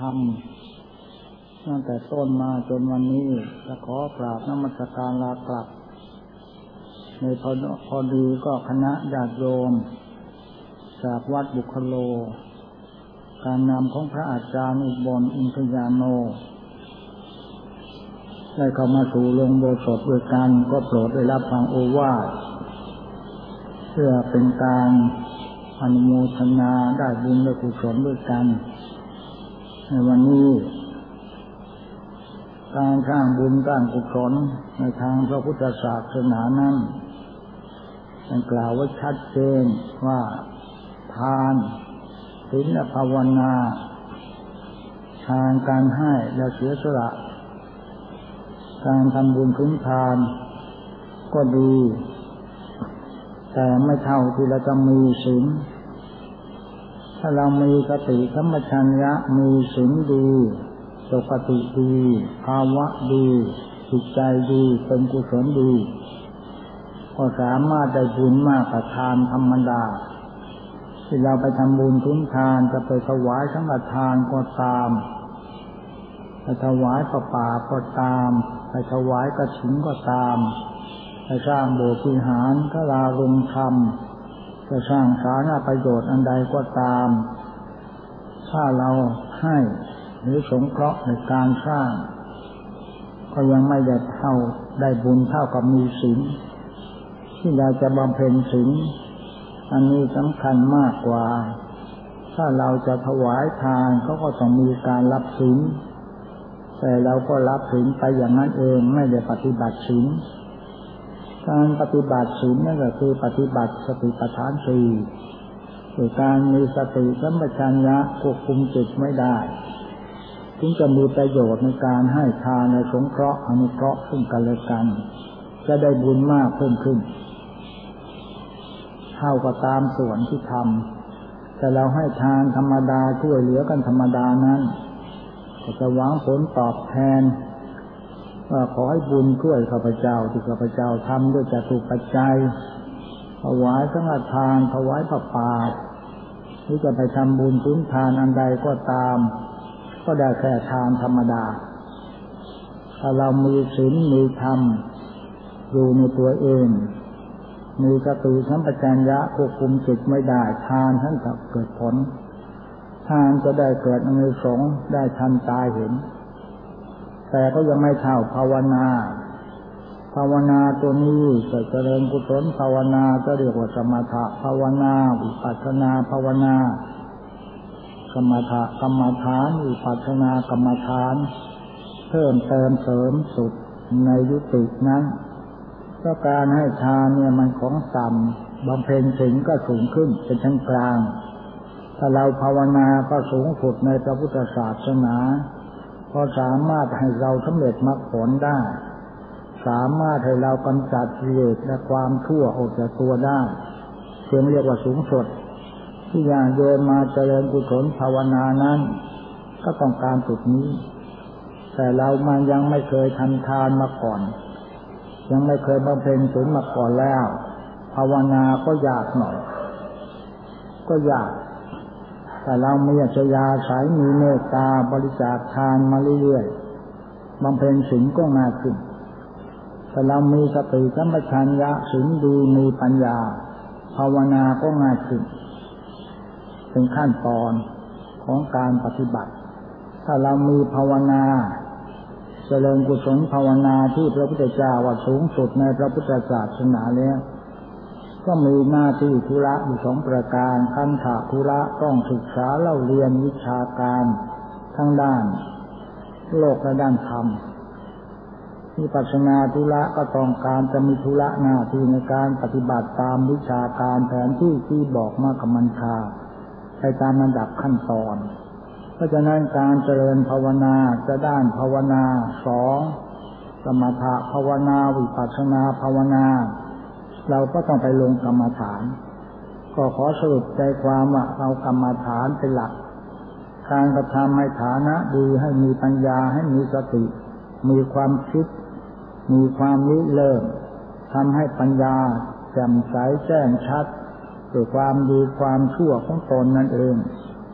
ธรรมตั้งแต่ต้นมาจนวันนี้จะขอกราบนมัสการลากลับ ในพอพอดีก็คณะญาติโยม จากวัดบุคโล การนำของพระอาจารย์อุบลอินทยาโน ได้เข้ามาสู่ลงโบสถด้วยกันก็โปรดได้รับฟังโอวาทเพื่อเป็นการอนุโมทนาได้บุญและกุศลด้วยกัน ในวันนี้การสร้างบุญสร้างกุศลในทางพระพุทธศาสนานั้นมันกล่าวไว้ชัดเจนว่าทานศีลและภาวนาทานการให้และเสียสละการทำบุญคุ้มทาน ก็ดี แต่ไม่เท่าที่เราจะมีศีล ถ้าเรามีสติสัมปชัญญะมีศีลดีปกติดี ภาวะดีจิตใจดีเป็นกุศลดี ก็สามารถได้บุญมากกว่าทานธรรมดา ที่เราไปทำบุญทุนทานจะไปถวายสังฆทานก็ตามไปถวายประป่าก็ตาม ไปถวายกระถิ่นก็ตาม ไปสร้างโบสถ์วิหารก็ลาลงธรรม จะสร้างสาธารณประโยชน์อันใดก็ตาม ถ้าเราให้หรือสงเคราะห์ในการสร้าง ก็ยังไม่ได้เท่าได้บุญเท่ากับมีศีลที่เราจะบำเพ็ญศีลอันนี้สำคัญมากกว่า ถ้าเราจะถวายทานเขาก็ต้องมีการรับศีลแต่เราก็รับศีลไปอย่างนั้นเองไม่ได้ปฏิบัติศีล การปฏิบัติศีลนั่นก็คือปฏิบัติสติปัฏฐานสี่คือการมีสติสัมปชัญญะควบคุมจิตไม่ได้ถึงจะมีประโยชน์ในการให้ทานในสงเคราะห์อนุเคราะห์ซึ่งกันและกัน จะได้บุญมากเพิ่มขึ้น เท่ากับตามส่วนที่ทำแต่เราให้ทานธรรมดาช่วยเหลือกันธรรมดานั้น ก็จะหวังผลตอบแทน ขอให้บุญช่วยข้าพเจ้าที่ข้าพเจ้าทำด้วยจตุปัจจัยถวายสังฆทานถวายผ้าป่าหรือจะไปทำบุญทุนทานอันใดก็ตาม ก็ได้แค่ทานธรรมดา ถ้าเรามีศีลมีธรรม อยู่ในตัวเอง มีสติสัมปชัญญะควบคุมจิตไม่ได้ทานท่านจะเกิดผล ทานจะได้เกิดในสงได้ทันตาเห็น แต่ก็ยังไม่เท่าภาวนา ภาวนาตัวนี้จะเจริญกุศลภาวนาก็เรียกว่าสมถะภาวนาวิปัสสนาภาวนาสมถะกรรมฐานวิปัสสนากรรมฐาน เพิ่มเติมเสริมสุดในยุตินั้นก็การให้ทานเนี่ยมันของต่ำบำเพ็ญถึงก็สูงขึ้นเป็นชั้นกลาง ถ้าเราภาวนาก็สูงสุดในพระพุทธศาสนา ก็สามารถให้เราสำเร็จมรรคผลได้ สามารถให้เรากำจัดกิเลสและความชั่วออกจากตัวได้เพียงเรียกว่าสูงสุดที่อย่างโยมมาเจริญกุศลภาวนานั้น ก็ต้องการจุดนี้ แต่เรามันยังไม่เคยทำทานมาก่อน ยังไม่เคยบำเพ็ญศีลมาก่อนแล้ว ภาวนาก็ยากหน่อย ก็ยาก แต่เรามีอัจฉริยะสายมีเมตตาบริจาคทานมาเรื่อยๆบำเพ็ญศีลก็ง่ายขึ้นแต่เรามีสติสัมปชัญญะศีลดีมีปัญญา ภาวนาก็ง่ายขึ้นเป็นขั้นตอนของการปฏิบัติ ถ้าเรามีภาวนาเจริญกุศลภาวนาที่พระพุทธเจ้าว่าสูงสุดในพระพุทธศาสนาแล้ว ก็มีหน้าที่ธุระอยู่สองประการคันถาธุระต้องศึกษาเล่าเรียนวิชาการทั้งด้าน โลกและด้านธรรมที่ปัสนาธุระก็ต้องการจะมีธุระหน้าที่ในการปฏิบัติตามวิชาการแผนที่ที่บอกมากมันชาไปตามระดับขั้นตอน เพราะฉะนั้นการเจริญภาวนาจะด้านภาวนาสองสมถะภาวนาวิปัสนาภาวนา เราก็ต้องไปลงกรรมฐาน ก็ขอสรุปใจความว่าเอากรรมฐานเป็นหลัก การกระทำให้ฐานะดีให้มีปัญญาให้มีสติ มีความคิด มีความนิเริ่มทำให้ปัญญาแจ่มใสแจ้งชัดด้วยความดีความชั่วของตนนั่นเอง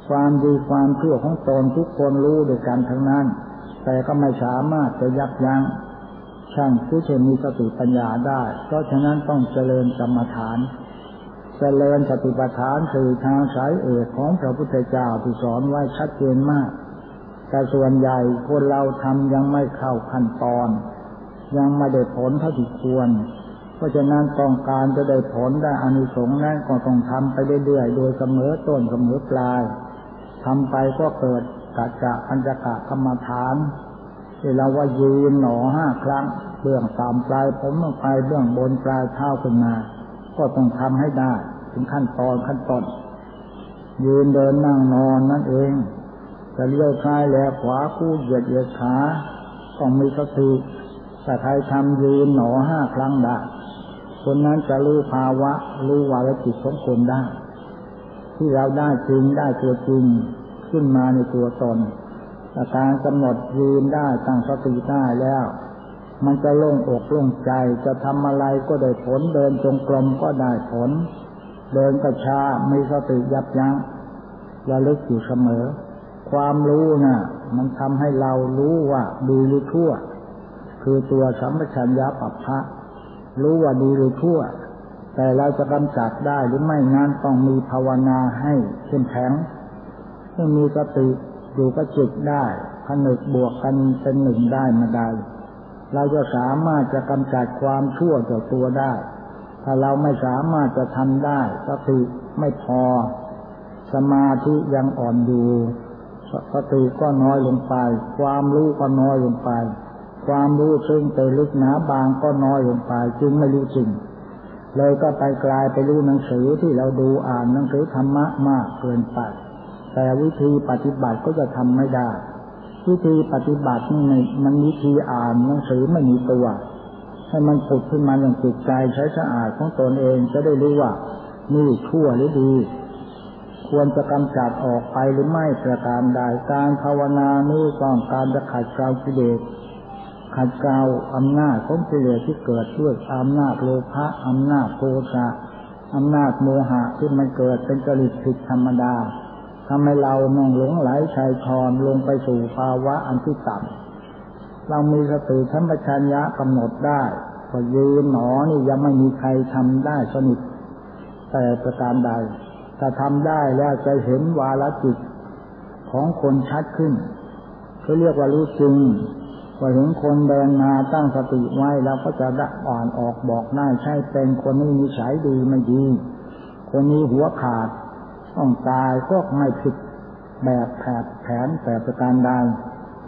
ความดีความเพื่อของตนทุกคนรู้ด้วยกันทั้งนั้น แต่ก็ไม่สามารถจะยับยัง้ง ช่างผู้เชมีสติปัญญาได้ เพราะฉะนั้นต้องเจริญกรรมฐาน เจริญสติปัฏฐานคือทางสายเอกของพระพุทธเจ้าที่สอนไว้ชัดเจนมาก แต่ส่วนใหญ่คนเราทำยังไม่เข้าขั้นตอน ยังไม่ได้ผลเท่าที่ควร เพราะฉะนั้นต้องการจะได้ผลได้อานิสงส์นั้นก็ต้องทำไปเรื่อยๆ โดยเสมอต้นเสมอปลายทำไปก็เกิดกัจจะปัญจกะกรรมฐาน ที่เราว่ายืนหนอห้าครั้ง เบื้องตามปลายผมลงไปเบื้องบนปลายเท้าขึ้นมา ก็ต้องทำให้ได้ ถึงขั้นตอนขั้นตอนยืนเดินนั่งนอนนั่นเองจะเลี้ยวซ้ายแลขวาคู่เหยียดเหยียดขาต้องมีสติแต่ใครทำยืนหนอห้าครั้งได้คนนั้นจะรู้ภาวะ รู้วาระจิตของคนได้ ที่เราได้จริงได้ตัวจริง ขึ้นมาในตัวตน อาการกำหนดยืนได้ตั้งสติได้แล้ว มันจะโล่งอกโล่งใจจะทำอะไรก็ได้ผลเดินจงกรมก็ได้ผล เดินกระชามีสติยับยั้งระลึกอยู่เสมอ ความรู้นะ่ะ มันทำให้เรารู้ว่าดีหรือชั่ว คือตัวสัมปชัญญะปัปพะรู้ว่าดีหรือชั่ว แต่เราจะกำจัดได้หรือไม่นั้นต้องมีภาวนาให้เข้มแข็งให้มีสติ อยู่กับจิตได้ผนึกบวกกันเป็นหนึ่งได้มาได้ เราจะสามารถจะกำจัดความชั่วจากตัวได้ ถ้าเราไม่สามารถจะทำได้สติไม่พอ สมาธิยังอ่อนอยู่สติก็น้อยลงไป ความรู้ก็น้อยลงไป ความรู้ซึ่งไปลึกหนาบางก็น้อยลงไป จึงไม่รู้จริงเลยก็ไปกลายไปรู้หนังสือที่เราดูอ่านหนังสือธรรมะมากเกินไป แต่วิธีปฏิบัติก็จะทำไม่ได้ วิธีปฏิบัตินี่มันวิธีอ่านหนังสือไม่มีตัวให้มันผุดขึ้นมาอย่างจิตใจใช้สะอาดของตนเองจะได้รู้ว่านี่ชั่วหรือดี ควรจะกำจัดออกไปหรือไม่ประการใดการภาวนานี้ต้องการจะขัดเกลากิเลสขัดเกลาอำนาจของกิเลสที่เกิดด้วยอำนาจโลภะอำนาจโทสะอำนาจโมหะที่มันเกิดเป็นจริตผิดธรรมดา ทำให้เรานองหลงไหลชายชอนลงไปสู่ภาวะอันที่ต่ำเรามีสติสัมปชัญญะกำหนดได้พอยืนหนอนี่ยังไม่มีใครทำได้สนิทแต่ประการใดถ้าทำได้แล้วจะเห็นวาลจิตของคนชัดขึ้นเขาเรียกว่ารู้จริงว่าเห็นคนเดินมาตั้งสติไว้แล้วก็จะได้อ่อนออกบอกหน้ใช่เป็นคนนี้มีสายดีไม่ดี คนนี้หัวขาด ต้องตายก็ไม่ผิดแบบแผนแผนแต่ประการใด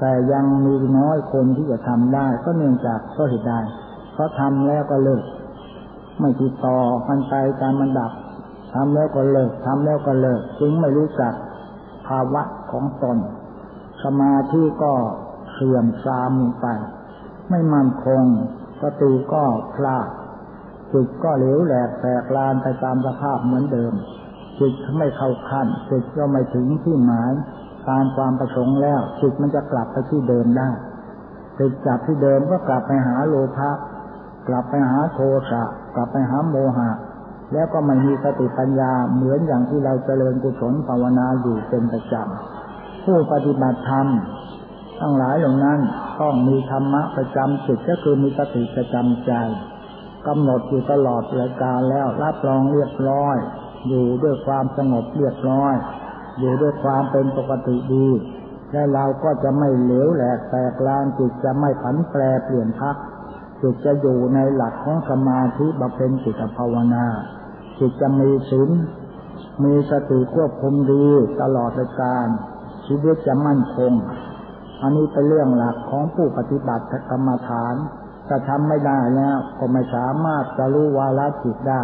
แต่ยังมีน้อยคนที่จะทำได้ ก็เนื่องจากก็เหตุใดเขาทำแล้วก็เลิก ไม่ติดต่อกันไปการมันดับทำแล้วก็เลิกทำแล้วก็เลิกจึงไม่รู้จักภาวะของตนสมาธิก็เสื่อมทรามไป ไม่มั่นคงสติก็พลาดจิตก็เหลวแหลกแตกลานไปตามสภาพเหมือนเดิม จิตไม่เข้าขั้นจิตก็ไม่ถึงที่หมาย ตามความประสงค์แล้วจิตมันจะกลับไปที่เดิมได้จิตจากที่เดิมก็กลับไปหาโลภะกลับไปหาโทสะกลับไปหาโมหะ แล้วก็ไม่มีสติปัญญาเหมือนอย่างที่เราเจริญกุศลภาวนาอยู่เป็นประจำผู้ปฏิบัติธรรมทั้งหลายเหล่านั้นต้องมีธรรมะประจำจิตก็คือมีสติประจำใจกำหนดอยู่ตลอดรายการแล้วรับรองเรียบร้อย อยู่ด้วยความสงบเรียบร้อย อยู่ด้วยความเป็นปกติดี และเราก็จะไม่เหลวแหลกแตกลานจิตจะไม่ผันแปรเปลี่ยนพักจิตจะอยู่ในหลักของสมาธิบำเพ็ญจิตภาวนา จิตจะมีศีลมีสติควบคุมดีตลอดการชีวิตจะมั่นคง อันนี้เป็นเรื่องหลักของผู้ปฏิบัติกรรมฐาน ถ้าทำไม่ได้แล้วก็ไม่สามารถจะรู้วาระจิตได้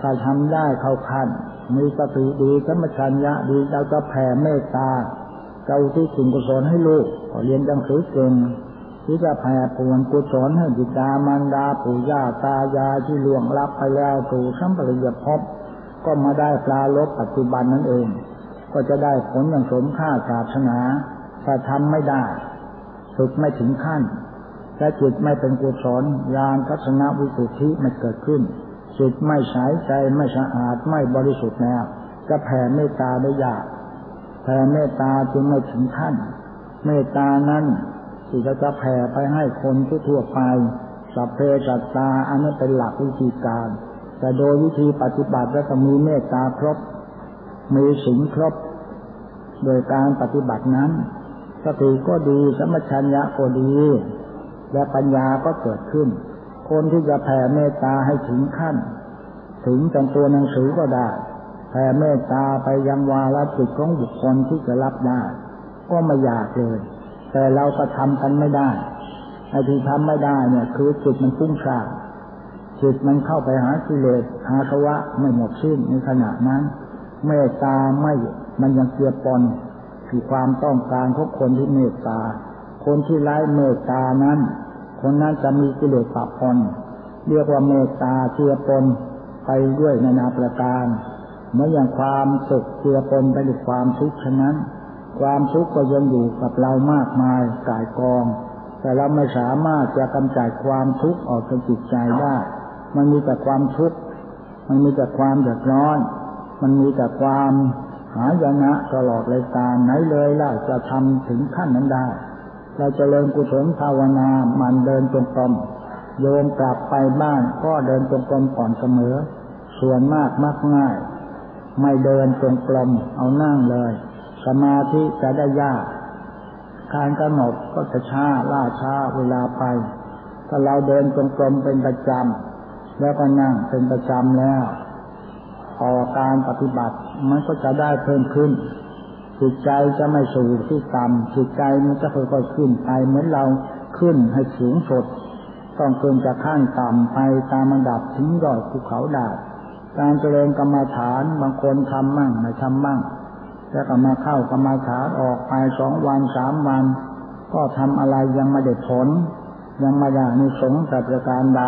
ถ้าทำได้เข้าขั้น มีสติดีสมชัญญะดีเราจะแผ่เมตตาเจ้าที่สิ่งกุศลให้ลูกเรียนจังสือเก่งที่จะแผ่ปวนกุศลให้บิดามารดาปู่ย่าตายายที่ล่วงลับไปแล้วสู่สัมปริยภพก็มาได้ปลาลบปัจจุบันนั่นเอง ก็จะได้ผลอย่างสมค่าศาสนาถ้าทำไม่ได้ฝึกไม่ถึงขั้นและจิตไม่เป็นกุศลญาณทัศนวิสุทธิไม่เกิดขึ้น จิตไม่ใสใจไม่สะอาดไม่บริสุทธิ์แล้วจะแผ่เมตตาได้ยากแผ่เมตตาจึงไม่ถึงขั้นเมตตานั้นที่จะจะแผ่ไปให้คนทั่วไปสัพเพจัตตาอันนั้นเป็นหลักวิธีการ แต่โดยวิธีปฏิบัติก็จะมีเมตตาครบ มีสิงครบ โดยการปฏิบัตินั้น สติก็ดีสมัชัญญะก็ดี และปัญญาก็เกิดขึ้น คนที่จะแผ่เมตตาให้ถึงขั้น ถึงจนตัวหนังสือก็ได้ แผ่เมตตาไปยังวาระจิตของบุคคลที่จะรับได้ ก็ไม่อยากเลย แต่เราก็ทำกันไม่ได้ไอ้ที่ทำไม่ได้เนี่ย คือจิตมันฟุ้งซ่านจิตมันเข้าไปหากิเลสหาสวะไม่หมดสิ้นในขณะนั้น เมตตาไม่มันยังเกียปนคือความต้องการของคนที่เมตตา คนที่ไร้เมตตานั้น คนนั้นจะมีกิเลสปะปนเรียกว่าเมตตาเกียปนไปด้วยนานาประการ เมื่ออย่างความสุขเกียปนไปด้วยความทุกข์ฉะนั้น ความทุกข์ก็ยังอยู่กับเรามากมายกายกอง แต่เราไม่สามารถจะกำจัดความทุกข์ออกจากจิตใจได้ มันมีแต่ความทุกข์มันมีแต่ความเดือดร้อน มันมีแต่ความหายนะตลอดเลยการไหนเลยล่ะจะทำถึงขั้นนั้นได้ เราจะเริญกุศลภาวนามันเดินจงกรมโยมกลับไปบ้านก็เดินจงกรมก่อนเสมอ ส่วนมากมักง่าย ไม่เดินจงกรมเอานั่งเลย สมาธิจะได้ยาก การกำหนดก็จะช้าล่าช้าเวลาไป ถ้าเราเดินจงกรมเป็นประจำแล้วก็นั่งเป็นประจำแล้วต่อการปฏิบัติมันก็จะได้เพิ่มขึ้น จิตใจจะไม่สูงที่ต่ำจิตใจมันจะค่อยๆขึ้นไปเหมือนเราขึ้นให้สูงสุดต้องเกินจากข้างต่ำไปตามระดับถึงยอดภูเขาดาการเจริญกรรมฐานบางคนทำมั่งไม่ทำมั่งแล้วก็มาเข้ากรรมาฐานออกไปสองวันสามวัน ก็ทำอะไรยังไม่ได้ผล ยังไม่ได้ในสงสัจการใด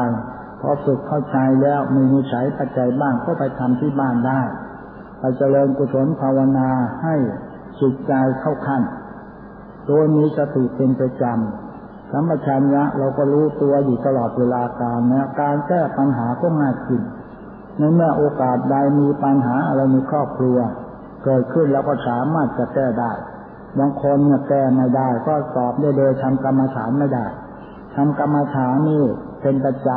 พอฝึกเข้าใจแล้วมีนิสัยปัจจัยบ้างก็ไปทำที่บ้านได้ไปเจริญกุศลภาวนาให้ จิตใจเข้าขั้น โดยมีสติเป็นประจำสัมปชัญญะเราก็รู้ตัวอยู่ตลอดเวลาการนะการแก้ปัญหาก็ง่ายขึ้นในเมื่อโอกาสใดมีปัญหาอะไรในครอบครัว เกิดขึ้นแล้วก็สามารถจะแก้ได้บางคนเนี่ยแก้ไม่ได้ ก็สอบได้เลยทำกรรมฐานไม่ได้ทำกรรมฐานนี่เป็นประจ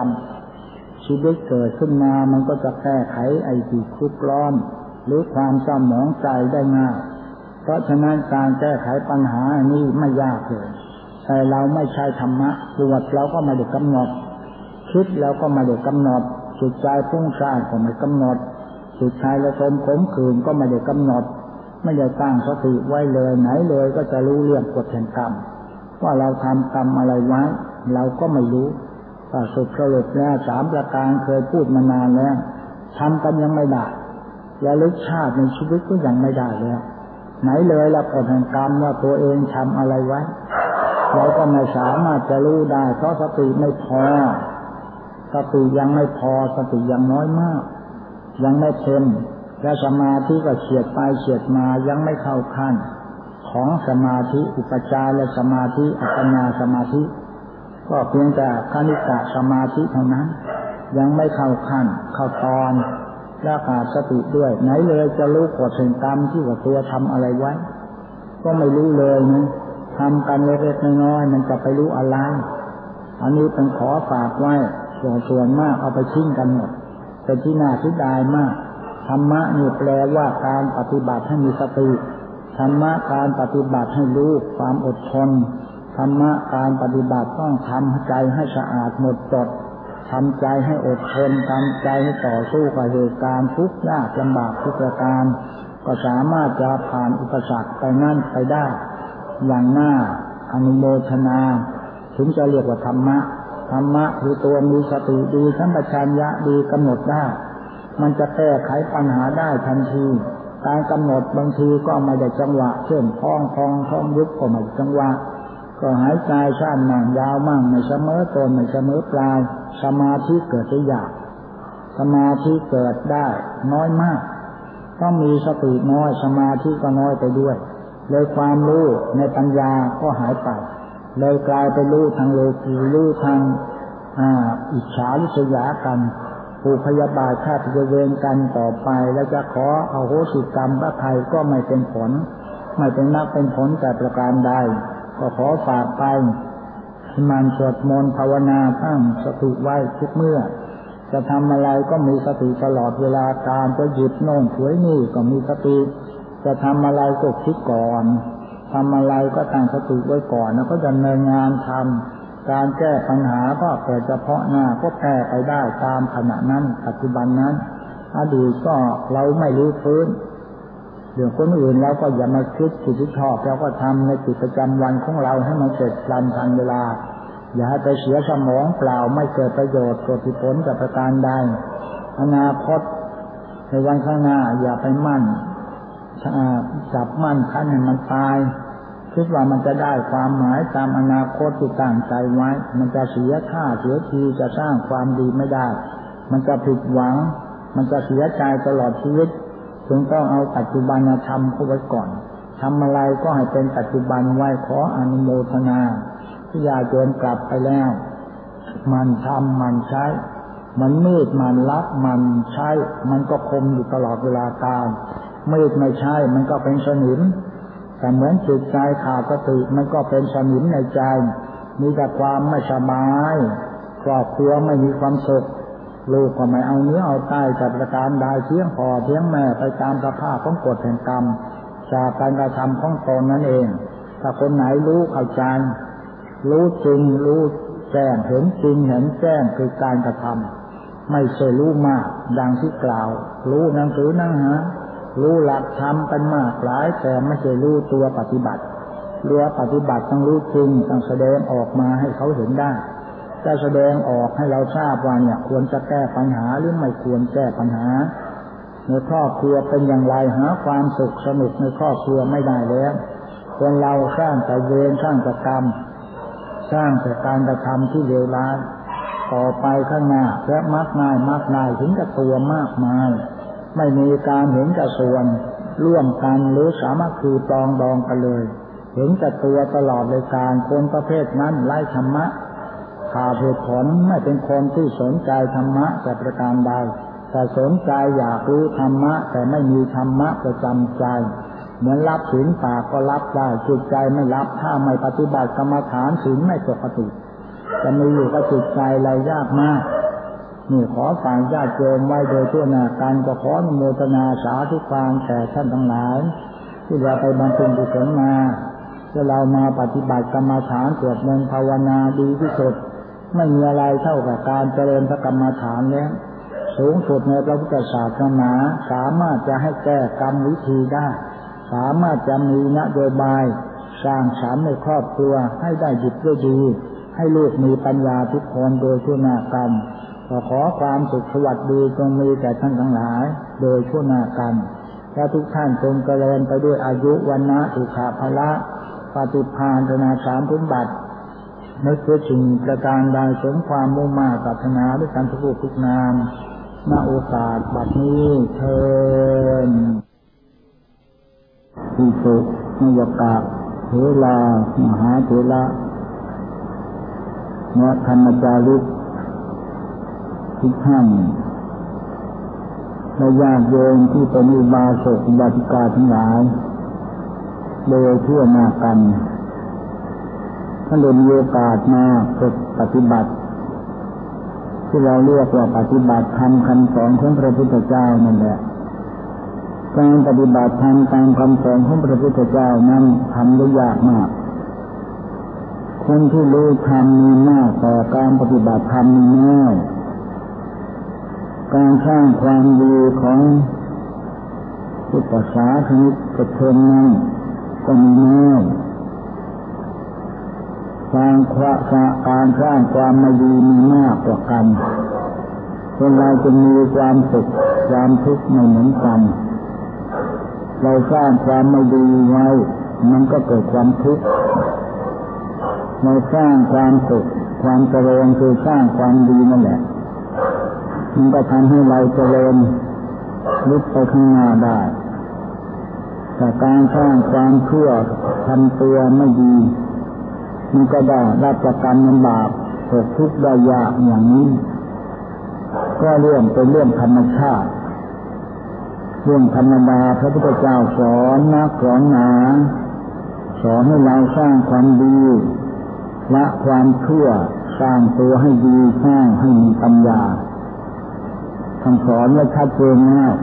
ำชีวิตเกิดขึ้นมามันก็จะแก้ไขไอ้ที่คุกร้อน หรือความเศร้าหมองใจได้ง่าย เพราะฉะนั้นการแก้ไขปัญหาอันนี้ไม่ยากเลยแต่เราไม่ใช่ธรรมะตรวจเราก็มาเด็กกำหนด คิดแล้วก็มาเด็กกำหนดจิตใจพุ่งซ่านก็ไม่กำหนดสุดท้ายละทมขมขื่นก็ไม่ได้กำหนด ไม่ได้ตั้งสติไว้เลยไหนเลยก็จะรู้เรื่องกฎแห่งกรรมว่าเราทำกรรมอะไรไว้ เราก็ไม่รู้ถ้าสุดสรุปแล้วสามประการเคยพูดมานานแล้วทำกันยังไม่ได้และลึกชาติในชีวิตก็ยังไม่ได้แล้ว ไหนเลยละกฎแห่งกรรมว่าตัวเองทำอะไรไว้ เราก็ไม่สามารถจะรู้ได้ เพราะสติไม่พอ สติยังไม่พอ สติยังน้อยมาก ยังไม่เต็มและสมาธิก็เฉียดไปเฉียดมายังไม่เข้าขั้น ของสมาธิอุปจารและสมาธิอัปปนาสมาธิ ก็เพียงแต่คณิกะสมาธิเท่านั้น ยังไม่เข้าขั้นเข้าตอน และขาดสติด้วย ไหนเลยจะรู้กฎแห่งกรรมที่ว่าตัวทำอะไรไว้ ก็ไม่รู้เลยนะทำกันเล็กๆน้อยๆมันจะไปรู้อะไร อันนี้เป็นขอฝากไว้ส่วนส่วนมากเอาไปทิ้งกันหมดเป็นที่น่าสุดายมากธรรมะนี่แปลว่าการปฏิบัติให้มีสติธรรมะการปฏิบัติให้รู้ความอดทนธรรมะการปฏิบัติต้องทำใจให้สะอาดหมดจด ทำใจให้อดทนทำใจให้ต่อสู้กับเหตุการณ์ทุกข์ยากลำบากทุกประการ ก็สามารถจะผ่านอุปสรรคไปนั่นไปได้ อย่างหน้าอนุโมทนา ถึงจะเรียกว่าธรรมะ ธรรมะคือตัวมีสติดีสัมปชัญญะดีกำหนดได้ มันจะแก้ไขปัญหาได้ทันทีการกำหนดบางทีก็ไม่ได้จังหวะเช่นคล้องคลองคล้องยุบก็ไม่จังหวะ ก็หายใจสั้นมั่งยาวมั่งไม่เสมอต้นไม่เสมอปลาย สมาธิเกิดได้ยาก สมาธิเกิดได้น้อยมาก ต้องมีสติน้อยสมาธิก็น้อยไปด้วย เลยความรู้ในปัญญาก็หายไป เลยกลายไปรู้ทางโลกีรู้ทางอิจฉาลิษยากันผูกพยาบาทฆาตเวรกันต่อไป แล้วจะขอเอาโหสิกรรมพระไทยก็ไม่เป็นผล ไม่เป็นนักเป็นผลแต่ประการใด ก็ขอฝากไปมันสวดมนต์ภาวนาตั้งสติไว้ทุกเมื่อ จะทำอะไรก็มีสติตลอดเวลาการจะหยุดโน่นถวยนี่ก็มีสติ จะทำอะไรก็คิดก่อนทำอะไรก็ตั้งสติไว้ก่อนแล้วก็ดำเนินงานทำการแก้ปัญหาก็เกิดเฉพาะหน้าก็แก้ไปได้ตามขณะนั้นปัจจุบันนั้น อดีตก็เราไม่รู้พื้น เรื่องคนอื่นเราก็อย่ามาคิดคิดที่ชอบเราก็ทำในกิจประจำวันของเราให้มันเสร็จทันทันเวลา อย่าให้ไปเสียสมองเปล่าไม่เกิดประโยชน์เกิดผลกับประการใดอนาคตในวันข้างหน้าอย่าไปมั่นจับมั่นคันให้มันตายคิดว่ามันจะได้ความหมายตามอนาคตที่ตั้งใจไว้ มันจะเสียท่าเสียทีจะสร้างความดีไม่ได้ มันจะผิดหวัง มันจะเสียใจตลอดชีวิต จึงต้องเอาปัจจุบันธรรมเข้าไว้ก่อนทำอะไรก็ให้เป็นปัจจุบันไว้ขออนุโมทนาที่ยาโจนกลับไปแล้ว มันทำมันใช้ มันมีดมันลักมันใช้ มันก็คมอยู่ตลอดเวลาการมีดไม่ใช่ มันก็เป็นสนิมแต่เหมือนจิตใจขาดสติมันก็เป็นสนิมในใจ มีแต่ความไม่สบายครอบครัวไม่มีความสุข ลูกก็ไม่เอาเนื้อเอาใต้จัดประการใดเที่ยงพอเที่ยงแม่ไปตามสภาพของกฎแห่งกรรมจากการกระทำของตนนั่นเอง ถ้าคนไหนรู้เข้าใจ รู้จริงรู้แจ้งเห็นจริงเห็นแจ้งคือการกระทำไม่ใช่รู้มากดังที่กล่าว รู้หนังสือนั่งหารู้หลักธรรมกันมากหลายแต่ไม่ใช่รู้ตัวปฏิบัติเรือปฏิบัติต้องรู้จริงต้องแสดงออกมาให้เขาเห็นได้ จะแสดงออกให้เราทราบว่าเนี่ยควรจะแก้ปัญหาหรือไม่ควรแก้ปัญหาในครอบครัวเป็นอย่างไรหาความสุขสนุกในครอบครัวไม่ได้แล้วคนเราสร้างแต่เวรสร้างแต่กรรม สร้างแต่การกระทำที่เลวร้ายต่อไปข้างหน้าและมากมายมากมายถึงกับตัวมากมาย ไม่มีการเห็นกับส่วน ร่วมกันหรือสามัคคีปองดองกันเลย เห็นกับตัวตลอดเลยการคนประเภทนั้นไล่ธรรมะ ขาดเหตุผลไม่เป็นคนที่สนใจธรรมะแต่ประการใด แต่สนใจอยากรู้ธรรมะ แต่ไม่มีธรรมะประจำใจ เหมือนรับศีลปากก็รับได้จิตใจไม่รับถ้าไม่ปฏิบัติกรรมฐานศีลไม่ปกติจะมีอยู่กับจิตใจอะไรยากมากนี่ขอฝากญาติโยมไว้โดยทั่วหน้าการก็ขอโมทนาสาธุการแก่ท่านทั้งหลาย ที่เราไปบำเพ็ญกุศลมาจะเรามาปฏิบัติกรรมฐานสวดมนต์ภาวนาดีที่สุด ไม่มีอะไรเท่ากับการเจริญพระกรรมฐานแล้ว สูงสุดในพระพุทธศาสนาสามารถจะให้แก้กรรมวิธีได้ สามารถจะมีนโยบาย สร้างสารในครอบครัวให้ได้จิตได้ดี ให้ลูกมีปัญญาทุกคนโดยทั่วนากันขอความสุขสวัสดีจงมีแก่ท่านทั้งหลาย โดยทั่วนากันและทุกท่านจงเจริญไปด้วยอายุวันนะอุขาภละปฏิภาณธนาสามพุนบัติ นึกเพื่อสิ่งประการใดสมความมุ่งมาปรารถนาด้วยการทุกทุกนามณโอกาสบัดนี้เทินที่สุนยกาเทลามหาเทระเนธรรมจารุทุกท่านและญาติโยมที่เป็นอุบาสกอุบาสิกาทั้งหลายโดยทั่วหน้ากัน ท่านเดินมีโอกาสมาฝึกปฏิบัติ ที่เราเรียกว่าปฏิบัติธรรมคำสอนของพระพุทธเจ้านั่นแหละการปฏิบัติธรรมตามคำสอนของพระพุทธเจ้านั้นทำได้ยากมาก คนที่รู้ธรรมมีมากแต่การปฏิบัติธรรมมีน้อยการสร้างความดีของพุทธศาสนิกชนนั้นก็มีน้อย สร้างการสร้างความไม่ดีมีมากกว่ากันคนเราจะมีความสุขความทุกข์ไม่เหมือนกัน เราสร้างความไม่ดีไว้ มันก็เกิดความทุกข์เราสร้างความสุขความเจริญคือสร้างความดีนั่นแหละ มันก็ทำให้เราเจริญลุกไปข้างหน้าได้แต่การสร้างความเชื่อทำตัวไม่ดี มันก็ได้รับประกันลำบากตกทุกข์ได้ยากอย่างนี้ ก็เรื่องเป็นเรื่องธรรมชาติ เรื่องธรรมดาพระพุทธเจ้าสอนนักสอนหนาสอนให้เราสร้างความดีละความชั่วสร้างตัวให้ดีสร้างให้มีปัญญาคำสอนไว้ชัดเจนมาก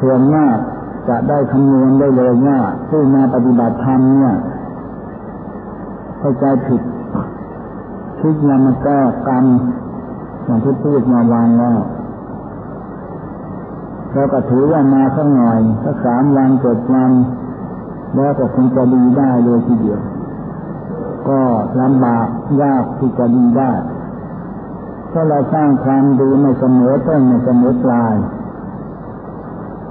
ส่วนมากจะได้คำนวณได้เลยว่าผู้มาปฏิบัติธรรมเนี่ย เข้าใจผิดคิดนำมาแก้กรรมอย่างที่พูดมาวางแล้วเราก็ถือว่ามาสักหน่อยสักสามวันเจ็ดวันแล้วก็คงจะดีได้เลยทีเดียว ก็ลำบากยากที่จะดีได้ถ้าเราสร้างความดีไม่เสมอต้นไม่เสมอปลาย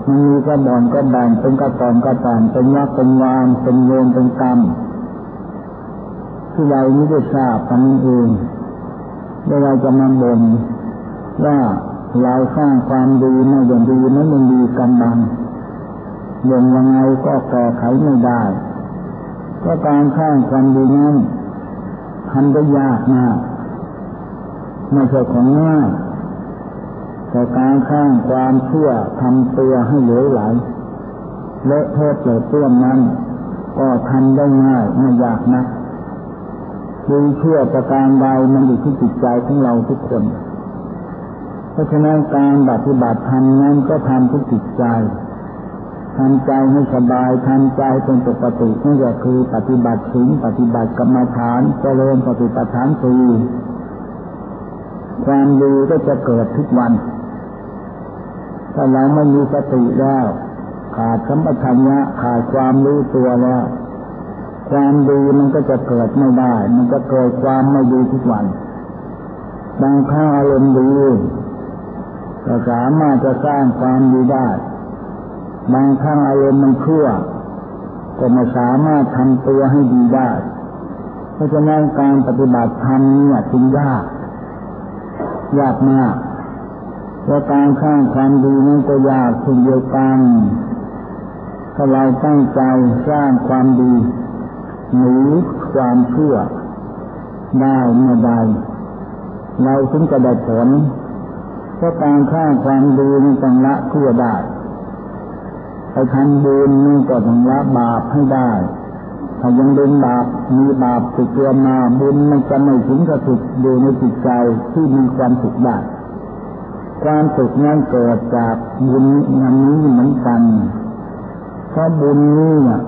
มันมีกระบอนก็แบ่งเป็นกระตอนกระตอนเป็นวักเป็นวานเป็นโยนเป็นกรรม ที่เราไม่ได้ทราบกันเองเวลาจะมาบ่นว่าเราสร้างความดีไม่ย่างดีนั้นมันดีกันบังยังยังไงก็แก้ไขไม่ได้ ก็การสร้างความดีนั้นทำได้ยากมากไม่ใช่ของง่ายแต่การข้างความเชื่อทำตัวให้เหลวไหลเละเทอเปลือเปื้อนนั้น ก็ทำได้ง่ายไม่ยากนะ คือเชื่อประการใดมันอยู่ที่จิตใจของเราทุกคน เพราะฉะนั้นการปฏิบัติธรรมนั้นก็ทำทุกจิตใจทำใจให้สบายทำใจเป็นปกตินี่ก็คือปฏิบัติศีลปฏิบัติกรรมฐานเจริญปฏิปทานสีความดีก็จะเกิดทุกวัน ถ้าเราไม่มีสติแล้ว ขาดสัมปชัญญะขาดความรู้ตัวแล้ว ความดีมันก็จะเกิดไม่ได้ มันจะเกิดความไม่ดีทุกวัน บางครั้งอารมณ์ดีก็สามารถจะสร้างความดีได้ บางครั้งอารมณ์มันชั่วก็ไม่สามารถทำตัวให้ดีได้ เพราะฉะนั้นการปฏิบัติธรรมเนี่ยจึงยาก ยากมากเพราะการสร้างความดีนั้นก็ยากเช่นเดียวกันถ้าเราตั้งใจสร้างความดี หนีความเชั่วได้เมื่อใดเราถึงจะได้ผลเพราะการสร้าความดีนี้ต้องละเชั่วได้ไปทำบุญนี่ก็ต้องละบาปให้ได้ถ้ายังเป็นบาปมีบาปติดตัวมาบุญมันจะไม่ถึงกับสุดอยู่ในจิตใจที่มีความสุขได้ความสุขนั้นเกิดจากบุญนั้นนี้เหมือนกันเพราะบุญนี้เนี่ย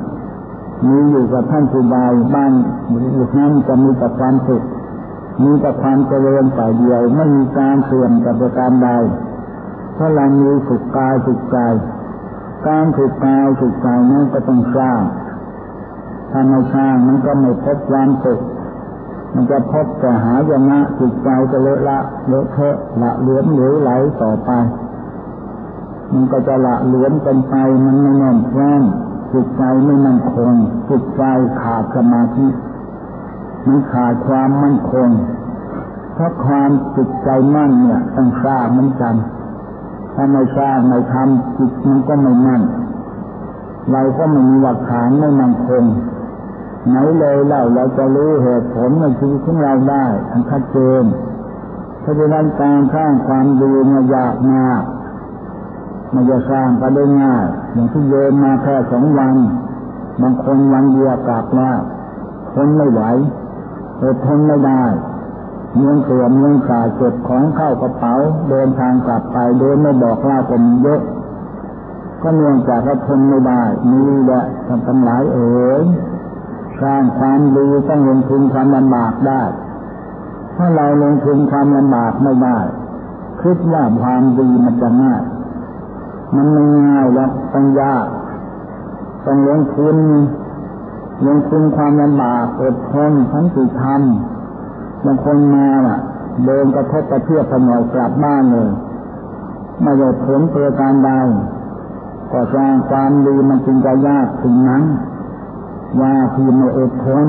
มีอยู่กับท่านผู้ใดบ้านบุญนั้นจะมีแต่ความสุขมีแต่ความเจริญแต่เดียว ไม่มีการเสื่อมกับประการใดถ้าเรามีสุขกายสุขใจ การสุขกายสุขใจนั้นก็ต้องสร้างถ้าไม่สร้างมันก็ไม่พบความสุขมันจะพบแต่หายนะจิตใจจะเลอะละเลอะเทอะละเลือนเหลวไหลต่อไป มันก็จะละเลือนกันไปมันไม่แน่นแฟ้น จิตใจไม่มั่นคงจิตใจขาดสมาธิมันขาดความมั่นคงถ้าความจิตใจมั่นเนี่ยต้องสร้างมันกันถ้าไม่สร้างไม่ทำจิตมันก็ไม่มั่น เราก็ไม่มีหลักฐานไม่มั่นคงไหนเลยเล่าเราจะรู้เหตุผลในชีวิตของเราได้ทันชัดเจนเพราะฉะนั้นการสร้างความดีเนี่ยยากมาก มันจะสร้างก็ได้ง่ายอย่างที่โยมมาแค่สองวัน บางคนวันเดียวกลับแล้วทนไม่ไหวอดทนไม่ได้เมืองเสื่อมเมืองขาดเก็บของเข้ากระเป๋า เดินทางกลับไปโดยไม่บอกลาเป็นเยอะ ก็เนื่องจากทนไม่ได้นี่แหละท่ทั้งหลายเอ๋ยสร้างความดีต้องลงทุนความลำบากได้ ถ้าเราลงทุนความลำบากไม่ได้คิดว่าความดีมันจะง่าย มันไม่ง่ายแล้วต้องยาก ต้องลงทุนลงทุนความลำบากอดทนทั้งสิทำบางคนมาล่ะ เดินกระทบกระเทือบถนนกลับบ้านเลยไม่ได้ผลเพื่อการใดก็สร้างความดีมันจึงจะยากถึงนั้นว่าที่ไม่อดทน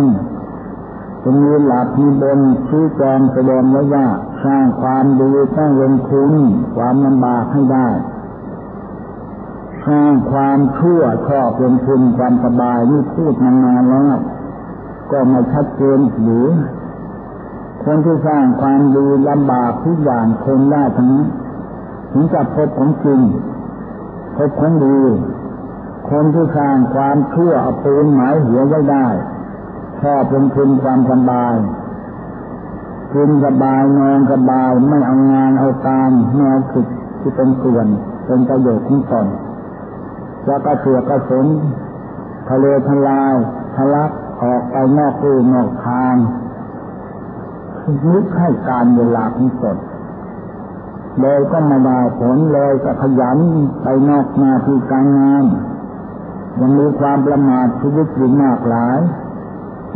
จะมีหลับมีบนชี้แจงแสดงไว้ว่าสร้างความดีต้องลงทุนความลำบากให้ได้ สร้างความชั่วชอบลงทุนความสบายนี่พูดมานานแล้ว ก็ไม่ชัดเจนหรือ คนที่สร้างความดีลำบากทุกอย่างคงได้ทั้งนั้นถึงจะพบของจริงพบของดี คนที่สร้างความชั่วเอาปูนหมายหัวไว้ได้ชอบเป็นคุณความสบายกินสบายนอนสบายไม่เอางานเอาการไม่เอาขิดที่เป็นส่วนเป็นประโยชน์ของตน แล้วก็เสือกระสนทะเลทลายทะลักออกไปนอกตู้นอกทางนึกให้การเวลาของตนเลยก็มาได้ผลเลยก็ขยันไปนอกหน้าที่การงานยังมีความประมาทชีวิตอยู่มากหลาย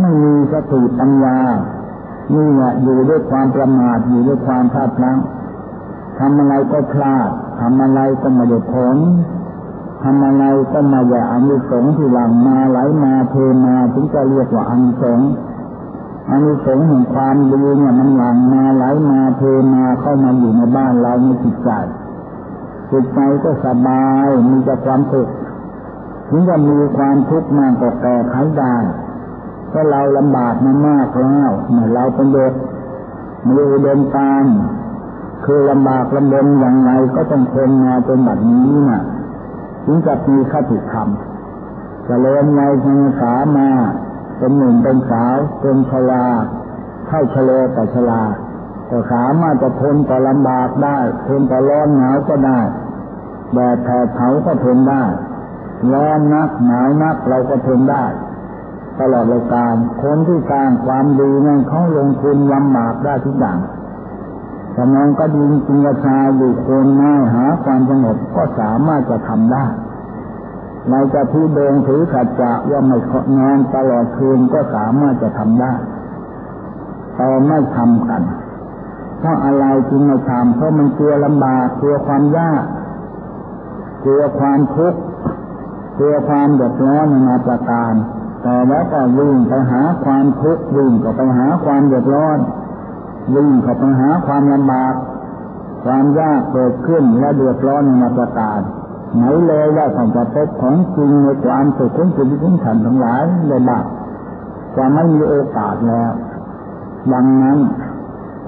ไม่มีสติปัญญานี่แหละอยู่ด้วยความประมาทอยู่ด้วยความพลาดพลั้งทำอะไรก็พลาดทำอะไรก็ไม่ได้ผล ทำอะไรก็มาอย่าอานิสงส์ที่หลังมาไหลมาเทมาถึงจะเรียกว่าอานิสงส์อานิสงส์แห่งความดีเนี่ยมันหลังมาไหลมาเทมาเข้ามาอยู่ในบ้านเราในจิตใจจิตใจก็สบายมีแต่ความสุขถึงจะมีความทุกข์มากก็แก้ไขได้เพราะเราลำบากมามากแล้วเมื่อเราเป็นเด็กมีอุดมการคือลำบากลำบนอย่างไรก็ต้องทนมาจนแบบนี้น่ะ ถึงจะมีข้าติธรรมจะเริญในทางสามาเป็นหนุ่มเป็นสาวเป็นชราเข้าชะเลแต่ชราก็สามารถจะทนต่อลำบากได้ทนต่อร้อนหนาวก็ได้แดดแผดเผาก็ทนได้ร้อนนักหนาวนักเราก็ทนได้ ตลอดรายการคนที่สร้างความดีนั้นเขาลงทุนลำบากได้ทุกอย่าง ฉะนั้นก็ดีจิงกระชาอยู่คนง่าหาความสงบก็สามารถจะทำได้เราจะทุเดงถือขัดจะว่าไม่นอนตลอดคืนก็สามารถจะทำได้แต่ไม่ทำกัน เพราะอะไรจึงไม่ทำเพราะมันกลัวลำบากกลัวความยากกลัวความทุกข์กลัวความเดือดร้อนนาประการ แต่แล้วก็วิ่งไปหาความทุกข์วิ่งก็ไปหาความเดือดร้อน วิ่งเข้าไปหาความลำบาก ความยากเกิดขึ้นและเดือดร้อนนาประการไหนเลยว่าท่านจะพบของจริงในความสุขของชีวิตของท่านทั้งหลายเลยบ้างจะไม่มีโอกาสแล้วดังนั้น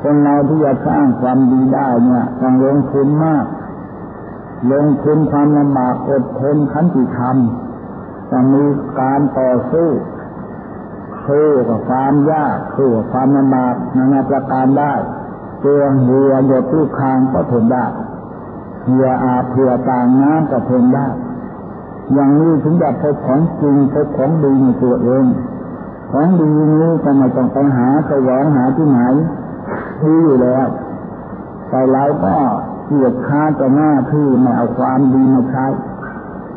คนเราที่จะสร้างความดีได้เนี่ยต้องลงทุนมาก ลงทุนความลำบากอดทนขันติธรรมต้องมีการต่อสู้ คือกับความยากคือกับความลำบากนานาประการได้เจือเหือหยดทุกคางก็ทนได้เพื่ออาเพื่อต่างน้ำก็ทนได้อย่างนี้ถึงจะพบของจริงพบของดีในตัวเองของดีนี้ก็ไม่ต้องไปหาไปหวงหาที่ไหนดีอยู่แล้วแต่เราก็เกียดค้าจะหน้าที่ไม่เอาความดีมาใช้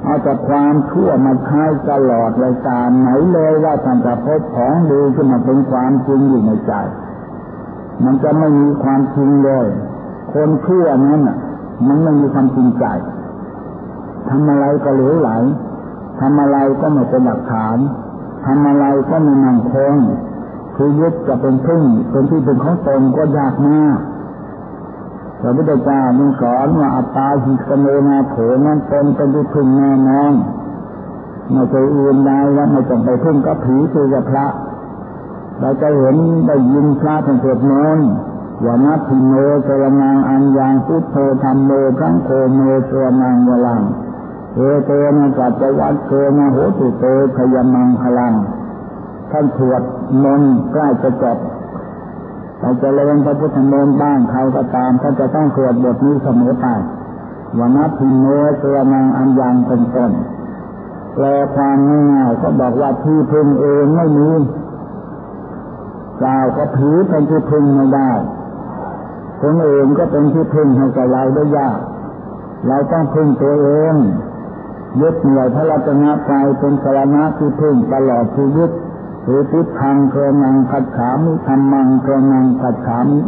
เอาแต่ความชั่วมาใช้ตลอดรายการไหนเลยว่าท่านจะพบของดีขึ้นมาเป็นความจริงอยู่ในใจ มันจะไม่มีความจริงเลย คนชั่วนั้นมันไม่มีความจริงใจทำอะไรก็เหลวไหลทำอะไรก็ไม่เป็นหลักฐานทำอะไรก็ไม่มั่นคงคือยึดจะเป็นพึ่งเป็นที่เป็นของตนก็ยากมาก พระพุทธเจ้ามึงสอนว่าอัตตาหิสเมนาโถนั้นตนเป็นที่พึ่งแน่นอนไม่เคยอื่นใดแล้วไม่ต้องไปพึ่งก็ผีคือกับพระ เราจะเห็นได้ยินพระท่านสวดมนต์วานัทิโมสรนังอันยังพุทโธธรรมโมขังโคเมสรนังวลังเอเตนะกัจวัตเทนะโหตุเตพยมังพลังท่านสวดมนต์ใกล้จะจบ เราจะเรียนพระพุทธมนต์บ้างใครก็ตามท่านจะต้องสวดบทนี้เสมอไปวานัทิโมสรนังอันยังเป็นต้นแปลความง่ายก็บอกว่าที่พึ่งเองไม่มีกล่าวก็ถือเป็นที่พึ่งไม่ได้คนอื่นก็เป็นที่พึ่งให้กับเราได้ยาก เราต้องพึ่งตัวเองยึดเหนี่ยวพระรัตนตรัยเป็นสารณะที่พึ่งตลอดชีวิต หรือทิศทางเครนังขัดขามิธรรมังเครนังขัดขามิ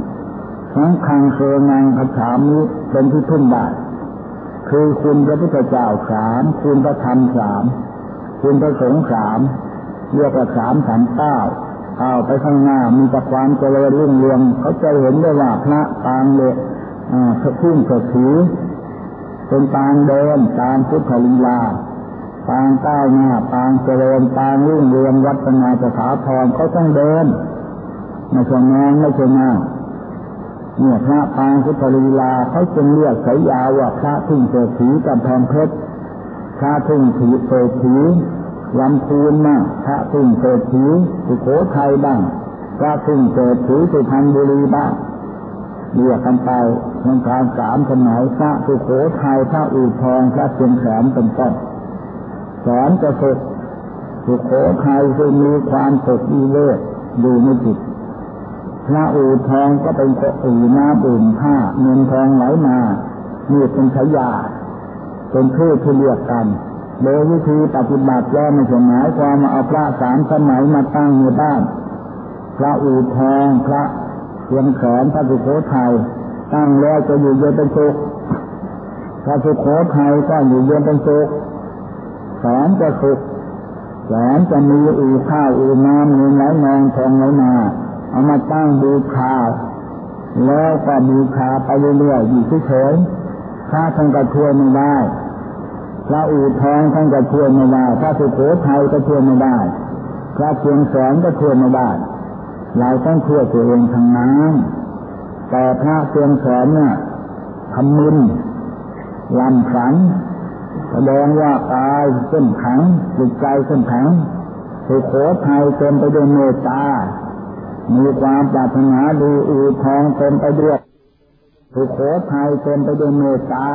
ทั้งคังเครนังขัดขามิเป็นที่พึ่งได้คือคุณพระพุทธเจ้าสามคุณพระธรรมสามคุณพระสงฆ์สามเรียกว่าสามสามเก้าก้าไปข้างหน้ามีแต่ความเจริญรุ่งเรืองเขาจะเห็นได้ว่าพระปางเละสะพุ่งสะถือเป็นปางเดินตามพุทธลีลา ปางก้าวหน้าปางเจริญปางรุ่งเรืองวัฒนาสถาพรเขาต้องเดินไม่ใช่นอนไม่ใช่นั่งเนี่ยพระปางพุทธลีลาเขาจึงเรียกสายยาวว่าพระทุ่งเศรษฐีกับแพงเพชรพระทุ่งถีเศรษฐีลำพูนมาพระทุ่งเศรษฐีสุโขทัยบ้างพระทุ่งเศรษฐีสุพรรณบุรีบ้างเรียกกันไปในการสามสมัยพระสุโขทัยพระอู่ทองพระเชียงแสนเป็นต้น สอนจะสุขสุโขทัยคือมีความสุขอีเลิศอยู่ในจิตพระอูทองก็เป็นอูน้ำอุ่นผ้าเงินทองไหลมานี่เป็นฉายาเป็นชื่อที่เรียกกันโดยวิธีปฏิบัติแล้วไม่ใช่หมายความมาเอาพระสามสมัยมาตั้งในบ้าน พระอูทองพระเชียงแสนพระสุโขทัยตั้งแล้วจะอยู่เย็นเป็นสุขพระสุโขทัยก็อยู่เย็นเป็นสุข แสนจะสุขแสนจะมีอู่ข้าวอู่น้ำเงินไหลนองทองไหลมาเอามาตั้งบูชาแล้วก็บูชาไปเรื่อยๆอยู่เฉยๆถ้าท่านก็ช่วยไม่ได้พระอู่ทองท่านก็ช่วยไม่ได้พระสุโขทัยก็ช่วยไม่ได้พระเชียงแสนก็ช่วยไม่ได้เราต้องช่วยตัวเองทางนั้นแต่พระเชียงแสนเนี่ยทำมึนลำฝัน แสดงว่ากายเส้นขังจิตใจเส้นขังสุโขทัยเต็มไปด้วยเมตตา มีความปรารถนาดีอูทองเต็มไปด้วยสุโขทัยเต็มไปด้วยเมตตา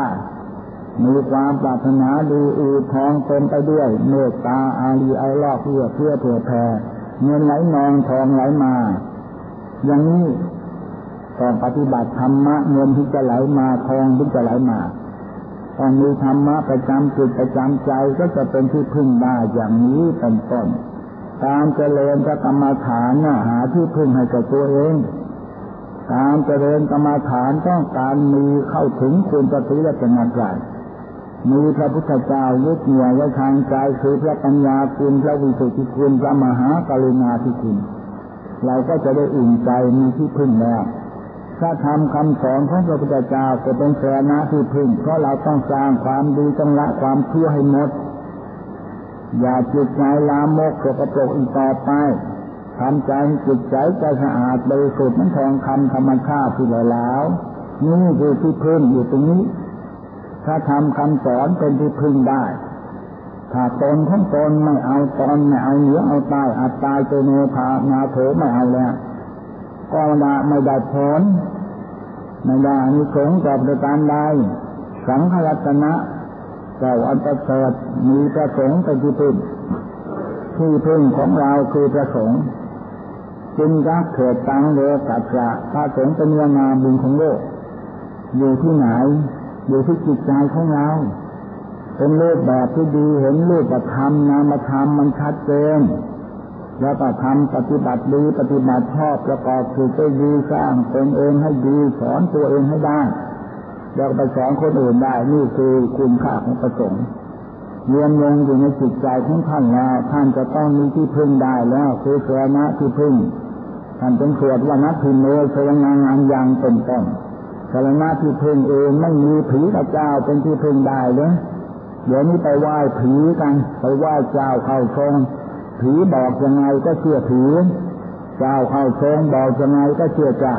มีความปรารถนาดีอูทองเต็มไปด้วยเมตตาอารีไอลอกเพื่อเพื่อเผื่อแผ่เงินไหลนองทองไหลมา อย่างนี้ต้องปฏิบัติธรรมะเงินที่จะไหลมาทองที่จะไหลมา ต้องมีธรรมะประจำจิตประจำใจก็จะเป็นที่พึ่งได้อย่างนี้เป็นต้น การเจริญกรรมฐานน่ะหาที่พึ่งให้กับตัวเอง การเจริญกรรมฐานต้องการมีเข้าถึงคุณปฏิและนอะไรมีพระพุทธเจ้ายึดเหนี่ยวไว้ทางใจคือพระปัญญาคุณพระวิสุทธิคุณพระมหากรุณาธิคุณ เราก็จะได้อุ่นใจมีที่พึ่งแล้ว ถ้าทำคำสอนของพระพุทธเจ้าก็เป็นแสนะที่พึ่งเพราะเราต้องสร้างความดีจังละความชั่วให้หมด อย่าจิตใจลามกสกปรกอีกต่อไปทำใจจิตใจใจสะอาดบริสุทธิ์นั้นทองคำธรรมชาติที่เหลือแล้วนี่คือที่พึ่งอยู่ตรงนี้ ถ้าทำคำสอนเป็นที่พึ่งได้ ถ้าตนของตนไม่เอาตอนไม่เอาเหนือเอาใต้อัตตายตัวโนภานาโถไม่เอาแล้ว ก็ไม่ได้ผลไม่ได้นิสงกับประการใดสังขรัตนะเจ้าอันประเสริฐมีประสงค์เป็นที่พึ่งที่พึ่งของเราคือประสงค์จึงรักเกิดตังเลกัจจะพระสงฆ์เป็นเนื้อนาบุญของโลกอยู่ที่ไหน อยู่ที่จิตใจของเรา เป็นรูปแบบที่ดีเห็นรูปธรรมนามธรรมมันชัดเจน แล้วก็ทำปฏิบัติดีปฏิบัติชอบประกอบคือไปดีสร้างตนเองให้ดีสอนตัวเองให้ได้แล้วไปสอนคนอื่นได้นี่คือคุณค่าของประสงค์เรียนลงอยู่ในจิตใจของท่านแล้วท่านจะต้องมีที่พึ่งได้แล้วคือเสนะที่พึ่งท่านเป็นสวดว่านักพิมโนเสงางานยังเป็นต้นสรณะที่พึ่งเองไม่มีผีกับเจ้าเป็นที่พึ่งได้เลยเดี๋ยวนี้ไปไหว้ผีกันไปไหว้เจ้าเข้าทรง ผีบอกยังไงก็เชื่อผีเจ้าเข้าทรงบอกยังไงก็เชื่อเจ้า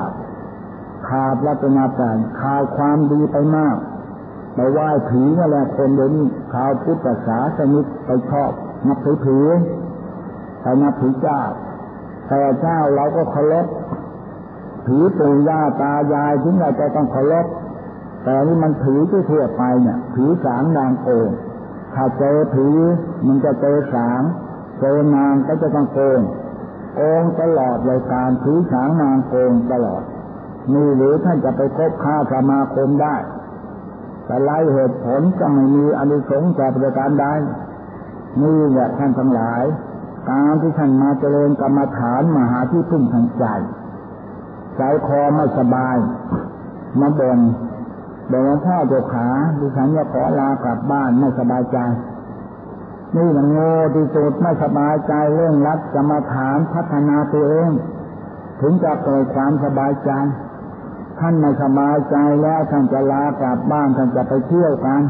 ขาดรัตนาการขาดความดีไปมากไปไหว้ผีนั่นแหละคนเดี๋ยวนี้ข่าวพุทธศาสนิกไปชอบนับถือผีไปนับถือเจ้า แต่เจ้าเราก็เคารพผีปู่ย่าตายายถึงเราจะต้องเคารพแต่นี่มันผีที่ทั่วไปเนี่ยผีสางนางโกงถ้าเจอผีมันจะเจอสาง เจอนางก็จะต้องโกงโกงตลอดเลยการผีสางนางโกงตลอดมีหรือท่านจะไปคบค้าสมาคมได้แต่ไล่เหตุผลจะไม่มีอนิสงส์แก่ประการใดนี่แหละท่านทั้งหลาย การที่ท่านมาเจริญกรรมฐานมาหาที่พึ่งทางใจใจคอไม่สบาย มาบ่นบอกว่าพ่อเจ้าขาดิฉันจะขอลากลับบ้านไม่สบายใจ นี่มันโง่ที่สุดไม่สบายใจเรื่องรักกรรมฐานพัฒนาตัวเอง ถึงจะเกิดความสบายใจ ท่านไม่สบายใจแล้วท่านจะลากลับบ้านท่านจะไปเที่ยวกัน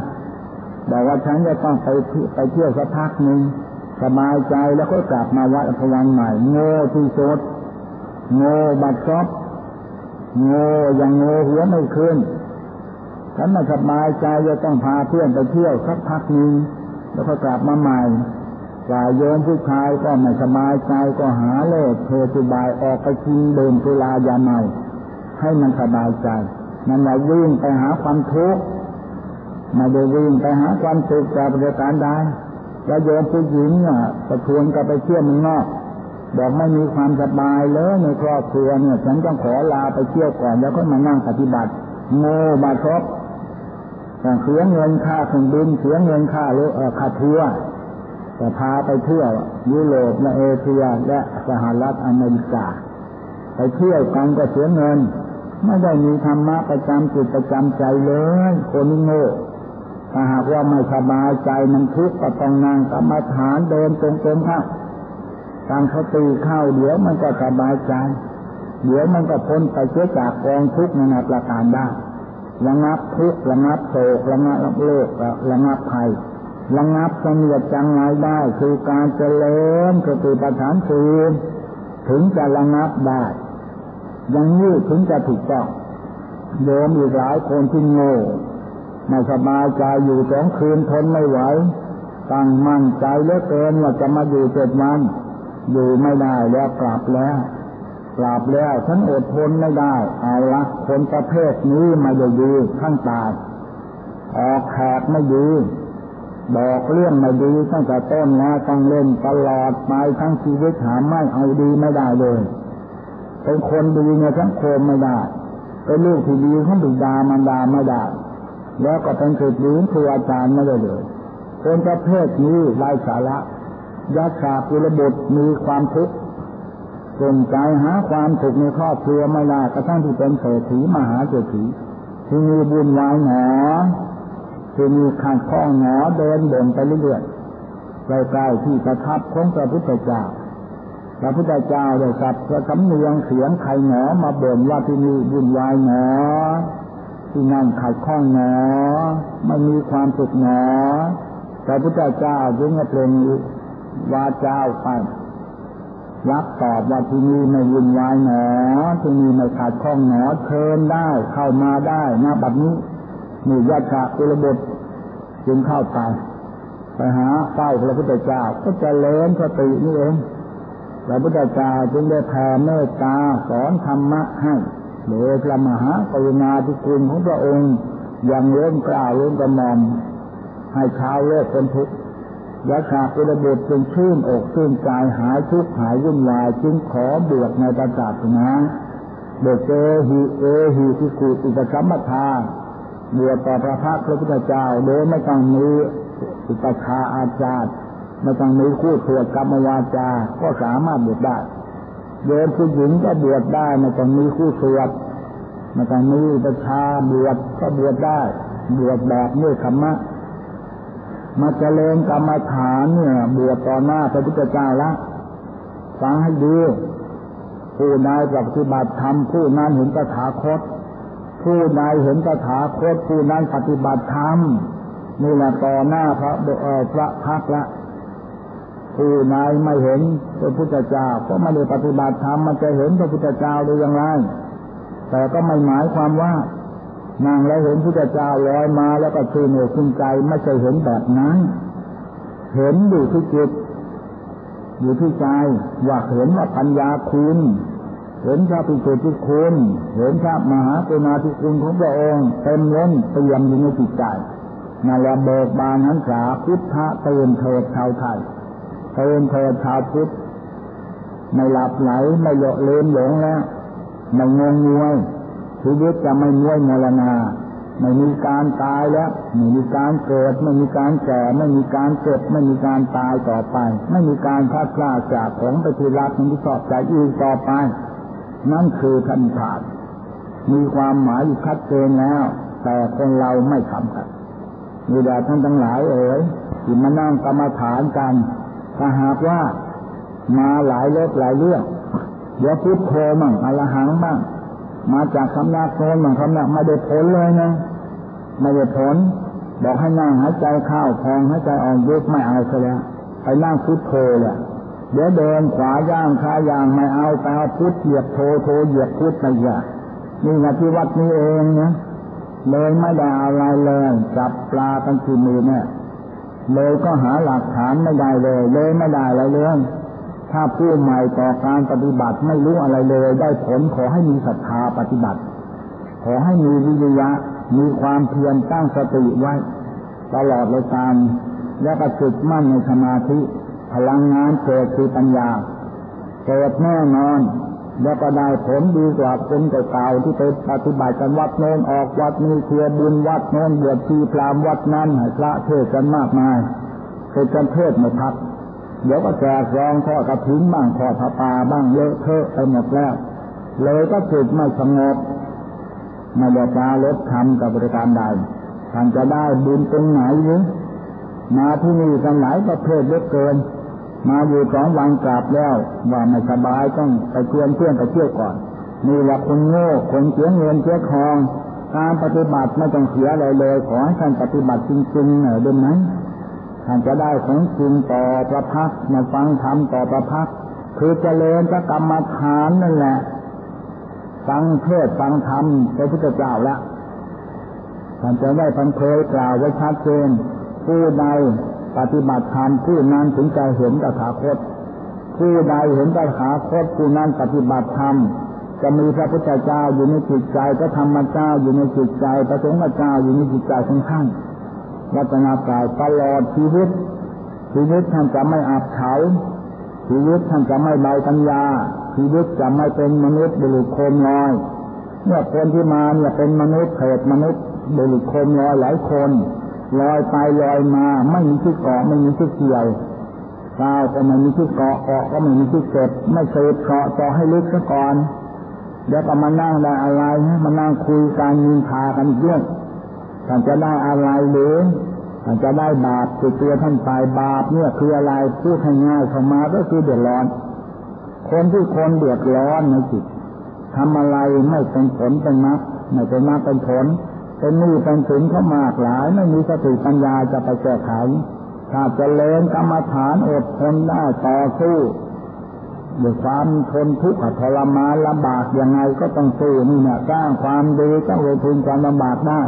บอกว่าฉันจะต้องไปไปเที่ยวสักพักหนึ่งสบายใจแล้วก็กลับมาวัดพวันใหม่โง่ที่สุดโง่บัดซบโง่ยังโง่หัวไม่ขึ้นฉันไม่สบายใจจะต้องพาเพื่อนไปเที่ยวสักพักหนึ่ง แล้วก็กลับมาใหม่ฝ่ายโยมผู้ชายก็ไม่สบายใจก็หาเลิกเทสุบายออกไปกินดื่มสุรายาเมาให้มันสบายใจนั่นแหละวิ่งไปหาความทุกข์ไม่ได้วิ่งไปหาความสุขจากประการใดแล้วโยมผู้หญิงอะประทวนกับไปเที่ยวมึงนอกบอกไม่มีความสบายเลยในครอบครัวเนี่ยฉันต้องขอลาไปเที่ยวก่อนแล้วก็มานั่งปฏิบัติโง่บาทบ เสียเงินค่าเครื่องบินเสียเงินค่าเออค่าทัวร์แต่พาไปเที่ยวยุโรปและเอเชียและสหรัฐอเมริกา ไปเที่ยวกันก็เสียเงิน ไม่ได้มีธรรมะประจำจิตประจำใจเลยคนโง่ถ้าหากว่าไม่สบายใจมันทุกข์ก็ต้องนั่งกรรมฐานเดินตรงๆครับตั้งสติเข้าเดี๋ยวมันก็สบายใจ เดี๋ยวมันก็พ้นไปเสียจากกองทุกข์ในประการได้ ระงับทุกข์ระงับโศกระงับโลกระงับภัยระงับสนียจังไรได้ คือการเจริญสติปัฏฐานสี่ถึงจะระงับได้ยังนี้ถึงจะถูกต้องโยมอีกหลายคนที่โง่ไม่สบายใจอยู่สองคืนทนไม่ไหวตั้งมั่นใจเหลือเกินว่าจะมาอยู่เจ็ดวัน อยู่ไม่ได้แล้วกลับแล้ว กลับแล้วฉันอดทนไม่ได้ เอาละคนประเภทนี้มาอยู่ดีขั้นตาย ออกแขกไม่ดีบอกเรื่องไม่ดีตั้งแต่ต้นแล้วต้องเล่นตลอดไปทั้งชีวิตหาไม่เอาดีไม่ได้เลยเป็นคนดีเนี่ยทั้งโคมไม่ได้เป็นลูกที่ดีของบิดามันดาไม่ได้แล้วก็เป็นสุดดีครูอาจารย์ไม่ได้เลยคนประเภทนี้ไร้สาระยักษ์ขาปุระบุตรมีความทุกข์ สนใจหาความสุขในครอบครัวไม่ได้กระทั่งที่เป็นเศรษฐีมหาเศรษฐีที่มีบุญวายหนอที่มีขัดข้องหนอเดินเดินไปเรื่อยๆใกล้ๆที่ประทับของพระพุทธเจ้าพระพุทธเจ้าได้สับพระสำเนียงเสียงใครหนอมาบ่นว่าที่นี่บุญวายหนอที่นั่นขัดข้องหนอไม่มีความสุขหนอพระพุทธเจ้าจึงเปล่งวาจาไป รับตอบว่าที่นี่ไม่วุ่นวายหนอที่นี่ไม่ขาดข้องหนอเชิญได้เข้ามาได้หนะบัดนี้นี่ยาชาอุรบทจึงเข้าไปไปหาเฝ้าพระพุทธเจ้าก็จะเลินสตินี่เองพระพุทธเจ้าจึงได้แผ่เมตตาสอนธรรมะให้โดยพระมหากรุณาธิคุณของพระองค์ยังเริ่มกล่าวเริ่มกระมอมให้ชาวโลกเป็นทุกข์ ยะขาปุรบุตรจึงชื่นอกชื่นใจหายทุกข์หายวุ่นวายจึงขอบวชในประจาศนะเดเจหิเอหิทิกุอุปสัมมทาบวชต่อพระพักพระพุทธเจ้าโดยไม่ต้องมีอุปชาอาจารย์ไม่ต้องมีคู่ตรวจกรรมวาจา ก็สามารถบวชได้โยมผู้หญิงก็บวชได้ไม่ต้องมีคู่ตรวจไม่ต้องมีอุปชาบวชก็บวชได้ บวชแบบเมื่อธรรมะ มาเจริญกรรมฐานเนี่ย บวชต่อหน้าพระพุทธเจ้าละฟังให้ดีผู้ใดปฏิบัติธรรมผู้นั้นเห็นตถาคต ผู้ใดเห็นตถาคต ผู้นั้นปฏิบัติธรรมนี่แหละต่อหน้าพระพระพักละผู้ใดไม่เห็นพระพุทธเจ้าก็ไม่ได้ปฏิบัติธรรมมันจะเห็นพระพุทธเจ้าได้อย่างไรแต่ก็ไม่หมายความว่า นั่งแล้วเห็นพระเจ้าลอยมาแล้วก็ชื่นอกชื่นใจไม่ใช่เห็นแบบนั้น เห็นอยู่ที่จิตอยู่ที่ใจว่าเห็นว่าปัญญาคุณ เห็นพระปิสุทธิคุณ เห็นพระมหากรุณาธิคุณของพระองค์เต็มล้นเตียมอยู่ในจิตใจนั่นแหละเบิกบานหันษาพุทธะเตือนเถิดชาวไทยเตือนเถิดชาวพุทธไม่หลับไหลไม่โยเลนหลงแล้วไม่งงงวย ชีวิตจะไม่ม้วยมรณา ไม่มีการตายแล้วไม่มีการเกิด ไม่มีการแก่ไม่มีการเจ็บ ไม่มีการตายต่อไป ไม่มีการพัดพลาดจากของปที่รักษ์ที่ชอบใจอีกต่อไป นั่นคือท่านขาดมีความหมายชัดเจนแล้ว แต่คนเราไม่ทำกันมีแด่ท่านทั้งหลายเอ๋ยที่มานั่งกรรมฐานกันถ้าหากว่ามาหลายเล็กหลายเรื่องเดี๋ยวพุทโธมั่งอรหังบ้าง มาจากคำนักโน้นมาคำนักไม่ได้ผลเลยนะ ไม่ได้ผล บอกให้นั่งหายใจเข้าพองหายใจออกยุบไม่เอาซะแล้วไปนั่งพุทโธแหละเดี๋ยวเดินขวาย่างขาย่างไม่เอาไปเอาพุทเหยียบโธโธเหยียบพุทไปอย่านี่นะที่วัดนี้เองนะเลยไม่ได้อะไรเลยจับปลากันกี่มือเนี่ยเลยก็หาหลักฐานไม่ได้เลย เลยไม่ได้อะไรเลย ถ้าผู้ใหม่ต่อการปฏิบัติไม่รู้อะไรเลย ได้ผลขอให้มีศรัทธาปฏิบัติ ขอให้มีวิริยะ มีความเพียรตั้งสติไว้ ตลอดเลยตาม แล้วก็จุดมั่นในสมาธิ พลังงานเกิดคือปัญญา เกิดแน่นอน แล้วก็ได้ผลดีกว่าคนเก่าๆที่ไปปฏิบัติกันวัดโน้นออกวัดนี้เทียบุญวัดโน้นบวชชีพรามวัดนั้นพระเทศกันมากมายเทศกันเทศไม่พัก เดี๋ยวก็แจกรองทอกระถิ่นบ้างทอดผ้าป่าบ้างเลอะเทอะไปหมดแล้ว เลยก็จิตไม่สงบไม่ได้จาลดคำกับบริการใดท่านจะได้บุญตรงไหนหรือมาที่นี่กันหลายประเภทเยอะเกิน มาอยู่สองวันกลับแล้ว ว่าไม่สบายต้องไปชวนเพื่อนไปเที่ยวก่อนนี่แหละคนโง่คนเสียเงินเสียทอง การปฏิบัติไม่ต้องเสียอะไรเลย ขอให้ท่านปฏิบัติจริงๆหน่อยได้ไหม ท่านจะได้ของจริงต่อประพักมาฟังธรรมต่อประพักคือเจริญพระกรรมฐานนั่นแหละฟังเทศฟังธรรมพระพุทธเจ้าละท่านจะได้พันเคยกล่าวไว้ชัดเจนผู้ใดปฏิบัติธรรมผู้นั้นถึงจะเห็นตถาคตผู้ใดเห็นตถาคตผู้นั้นปฏิบัติธรรมจะมีพระพุทธเจ้าอยู่ในจิตใจพระธรรมเจ้าอยู่ในจิตใจพระสงฆ์เจ้าอยู่ในจิตใจของท่าน รัตนากายตลอดชีวิต ชีวิตท่านจะไม่อับเฉาชีวิตท่านจะไม่เบาปัญญา ชีวิตจะไม่เป็นมนุษย์บุรุษโคมลอยเนี่ยคนที่มาเนี่ยเป็นมนุษย์เถิดมนุษย์บุรุษโคมลอยหลายคนลอยไปลอยมาไม่มีที่เกาะไม่มีที่เกี่ยวก้าวก็ไม่มีที่เกาะเกาะก็ไม่มีที่เก็บไม่เคยเกาะต่อให้ลึกซะก่อนเดี๋ยวก็มานั่งได้อะไรมานั่งคุยกันยิงพากันเยอะ ท่านจะได้อะไรหรือท่านจะได้บาปติดตัวท่านไปบาปเนี่ยคืออะไรพูดง่ายเข้ามาก็คือเดือดร้อน คนที่คนเดือดร้อนในจิตทำอะไรไม่เป็นผลเป็นมรรคไม่เป็นมรรคเป็นผลเป็นหนี้เป็นสินเขามากหลาย ไม่มีสติปัญญาจะไปแก้ไขถ้าจะเลนกรรมฐานอดทนได้ต่อสู้ด้วยความทนทุกข์ทรมานลำบากยังไงก็ต้องสู้นี่เนี่ยสร้างความดีต้องลงทุนความลำบากได้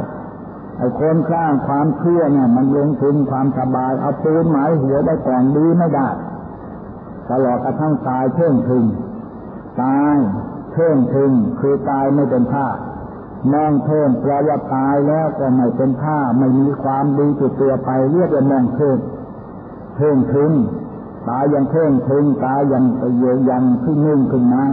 ไอ้คนสร้างความเชื่อเนี่ย มันลงทุนความสบายเอาปืนหมายหัวได้ก่อนดีไม่ได้ตลอดกระทั่งตายเพ่งถึงตายเพ่งถึงคือตายไม่เป็นท่ามองเพิ่มแปลว่าตายแล้วก็ไม่เป็นท่าไม่มีความดีติดตัวไปเรียกว่ามองเพิ่มเพ่งถึงตายยังเพ่งถึงตายยังเยยังขึ้นนิ่งขึ้นมา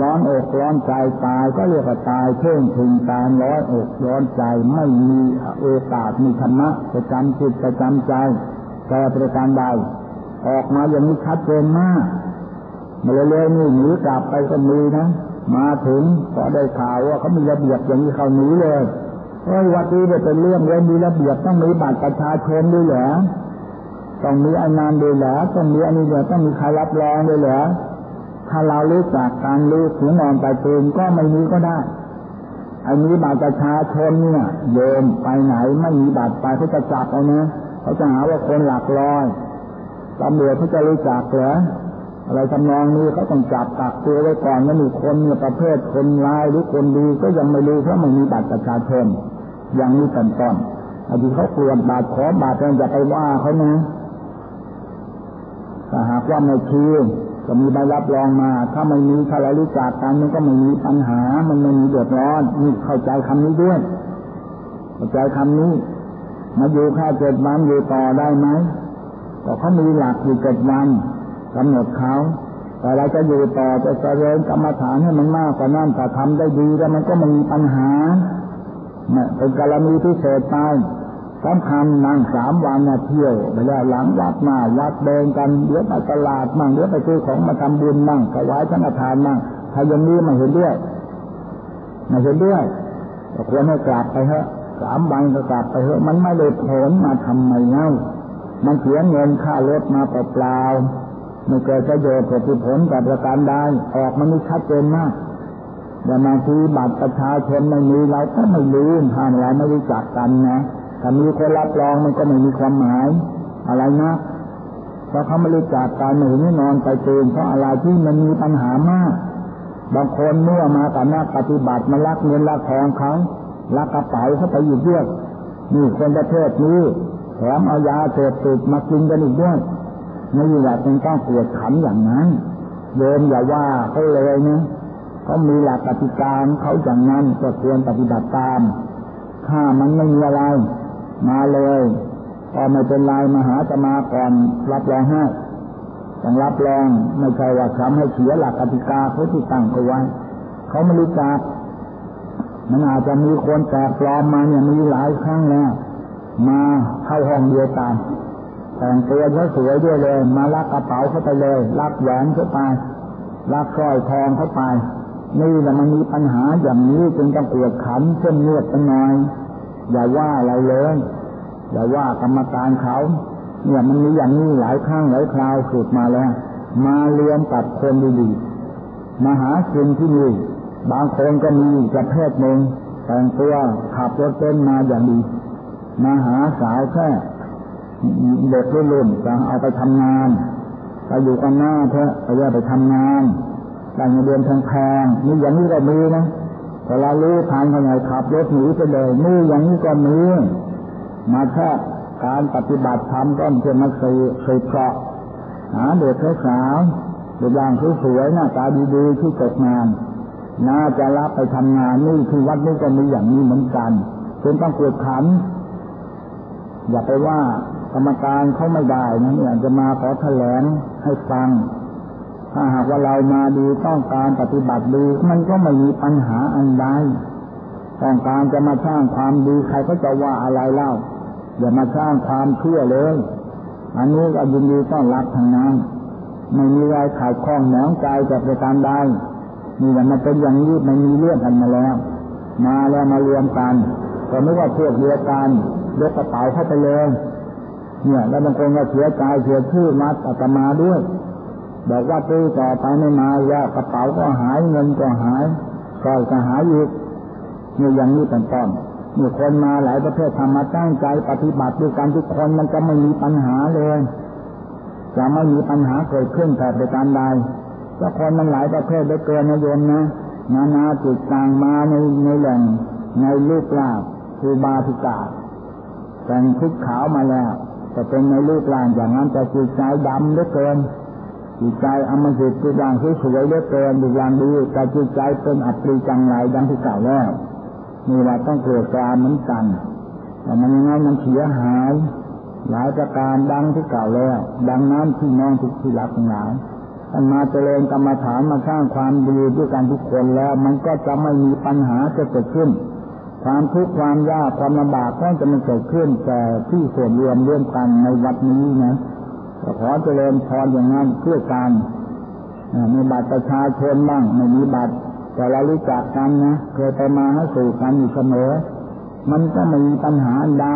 ร้อนอกร้อนใจตายก็เรียกว่าตายเพ่งถึงตายร้อนอกร้อนใจไม่มีโอกาสมีธรรมะประจำจิตประจำใจแต่ประการใดออกมาอย่างนี้ชัดเจนมากมาเร็วๆนี่หนีกลับไปก็มีนะมาถึงก็ได้ข่าวว่าเขามีระเบียบอย่างนี้เขาหนีเลยเฮ้ยวัดนี้เป็นเรื่องเลยมีระเบียบต้องมีบัตรประชาชนด้วยเหรอต้องมีอนานด้วยเหรอต้องมีอันนี้เหรอต้องมีใครรับรองด้วยเหรอ ถ้าเรารู้จักการรู้ถึงนอนไปตื่นก็ไม่มีก็ได้ อันนี้บัตรประชาชนเนี่ยโยมไปไหนไม่มีบัตรไปเขาจะจับเอาเนะเขาจะหาว่าคนหลักลอยตำรวจเขาจะรู้จักเหรออะไรทำนองนี้เขาต้องจับตักตัวไว้ก่อนว่ามีคนเนี่ยประเภทคนร้ายหรือคนดีก็ยังไม่รู้เพราะไม่มีบัตรประชาชนอย่างนี้เป็นต้นอันที่เขาตรวจบาดขอบาดจะไปว่าเขานะถ้าหากว่าไม่คือ ก็มีใบรับรองมา ถ้าไม่มีถ้าเรารู้จักกันมันก็ไม่มีปัญหา มันไม่มีเดือดร้อนนี่เข้าใจคำนี้ด้วย เข้าใจคำนี้ มาอยู่แค่เจ็ดวันอยู่ต่อได้ไหมก็เขามีหลักอยู่เจ็ดวันกำหนดเขาแต่เราจะอยู่ต่อจะเจริญกรรมฐานให้มันมากกว่านั้นแต่ทำได้ดีแล้วมันก็ไม่มีปัญหาเนี่ยเป็นกรณีพิเศษไป สำคัญนั่งสามวันนะเที่ยวไปแล้วหลังวัดมาวัดเดินกันเดี๋ยวไปตลาดมั่งเดี๋ยวไปซื้อของมาทำบุญมั่งถวายสังฆทานมั่งถ้าอย่างนี้มาเห็นด้วยมาเห็นด้วยก็ควรให้กลับไปเถอะสามวันก็กลับไปเถอะมันไม่ได้ผลมาทำไมเล่ามันเสียเงินค่ารถมาเปล่าไม่เกิดประโยชน์ผลผลกับประการใดออกมันไม่ชัดเจนมากแต่บาทีบัตรประชาชนไม่มีเราก็ไม่รู้ทานเราไม่รู้จักกันนะ ถ้ามีคนรับรองมันก็ไม่มีความหมายอะไรนะเพราะเขาไม่รู้จักการไม่เห็นนอนไปเตือนเพราะอะไรที่มันมีปัญหามาก บางคนเมื่อมากับนักปฏิบัติมาลักเงินลักทองเขาลักกระเป๋าเขาไปอยู่ด้วยนี่คนประเทศนี้แถมเอายาเสพติดมากินกันอีกด้วยไม่อยากเป็นต้องปวดขันอย่างนั้นโยมอย่าว่าเขาเลยนะเขามีหลักปฏิการเขาอย่างนั้นก็ควรปฏิบัติตาม ถ้ามันไม่มีอะไร มาเลยก็ไม่เป็นไรมาหาจะมาก่อนรับรองให้ต้องรับรองไม่ใช่ว่าทำให้เสียหลักกติกาเขาที่ตั้งเอาไว้เขาไม่รู้จักมันอาจจะมีคนแตกปลอมมาเนี่ยมีหลายครั้งแล้วมาเข้าห้องเดียวกันแต่งตัวเขาสวยด้วยเลย มาลักกระเป๋าเขาไปเลยลักแหวนเขาไปลักสร้อยทองเขาไป นี่แหละมันมีปัญหาอย่างนี้จึงต้องปวดขันเช่นเลือดกันหน่อย อย่าว่าอะไรเลยอย่าว่ากรรมการเขาเนี่ยมันมีอย่างนี้หลายครั้งหลายคราวสุดมาแล้ว มาเรียนกับคนดีๆมาหาสิ่งที่นี่บางคนก็มีประเภทหนึ่งแต่งตัวขับรถเต้นมาอย่างดีมาหาสาวแค่เด็กรุ่นๆจะเอาไปทำงานไปอยู่กันหน้าเถอะไปย่าไปทำงานแต่งเดือนแพงๆนี่อย่างนี้ก็มีนะ แต่เรารู้ทางเขาไงขับรถหนีไปเลยนี่อย่างนี้ก็มีมาแค่การปฏิบัติธรรมก็เพื่อมาสืสืบเสาะหาเด็กสาวเด็กย่างสวยๆหน้าตาดีๆที่ตกงานน่าจะรับไปทำงานนี่คือวัดนี้ก็มีอย่างนี้เหมือนกันจึงต้องกดขัน อย่าไปว่ากรรมการเขาไม่ได้นะเนี่ยจะมาขอแถลงให้ฟัง ถ้าหากว่าเรามาดีต้องการปฏิบัติดีมันก็ไม่มีปัญหาอันใดต้องการจะมาสร้างความดีใครก็จะว่าอะไรเล่าอย่ามาสร้างความเชื่อเลย อันนี้ก็ยินดีต้อนรับทางนั้นไม่มีอะไรขายข้องหนองใจจากประการใดนี่แหละมันเป็นอย่างนี้ไม่มีเรื่องกันมาแล้ว มาแล้วมารวมกันก็ไม่ว่าเพื่อเดียวกันยกกระเป๋าเข้าไปเลยเนี่ย แล้วบางคนก็เสียใจเสียชื่อมัดอาตมาด้วย บอกว่าตื้อต่อไปไม่มาแล้วกระเป๋าก็หายเงินก็หายก็จะหายอีกนี่อย่างนี้เป็นต้นมีคนมาหลายประเภททำมาตั้งใจปฏิบัติด้วยกันทุกคนมันจะไม่มีปัญหาเลยจะไม่มีปัญหาเกิดขึ้นแต่ประการใดถ้าคนมันหลายประเภทได้เกินนะโยมนะนานาจุดต่างมาในในแหล่งในลูกลาบคือบาติกาแต่งชุดขาวมาแล้วแต่เป็นในลูกลานอย่างนั้นจะจิตใจดำเหลือเกิน จิตใจอมสิทธิ์จิตอย่างสวยเลือเกินดูอย่างดีแต่จิตใจเป็นอัปรีจังไรดังที่กล่าวแล้วนี่แหละต้องเกิดการเหมือนกันแต่มันยังไงมันเสียหาย หลายประการดังที่กล่าวแล้ว ดังนั้นที่น้องทุกที่รักทั้งหลายท่านมาเจริญกรรมฐานมาสร้างความดีด้วยกันทุกคนแล้ว มันก็จะไม่มีปัญหาจะเกิดขึ้น ความทุกข์ความยากความลำบากก็จะไม่เกิดขึ้นแต่ที่ส่วนรวมร่วมกันในวัดนี้นะ ขอเจริญพรอย่างนั้นเพื่อการมีบัตรประชาชนบ้างไม่มีบัตร แต่เรารู้จักกันนะเคยไปมาหาสู่กันอยู่เสมอ มันก็ไม่มีปัญหาใด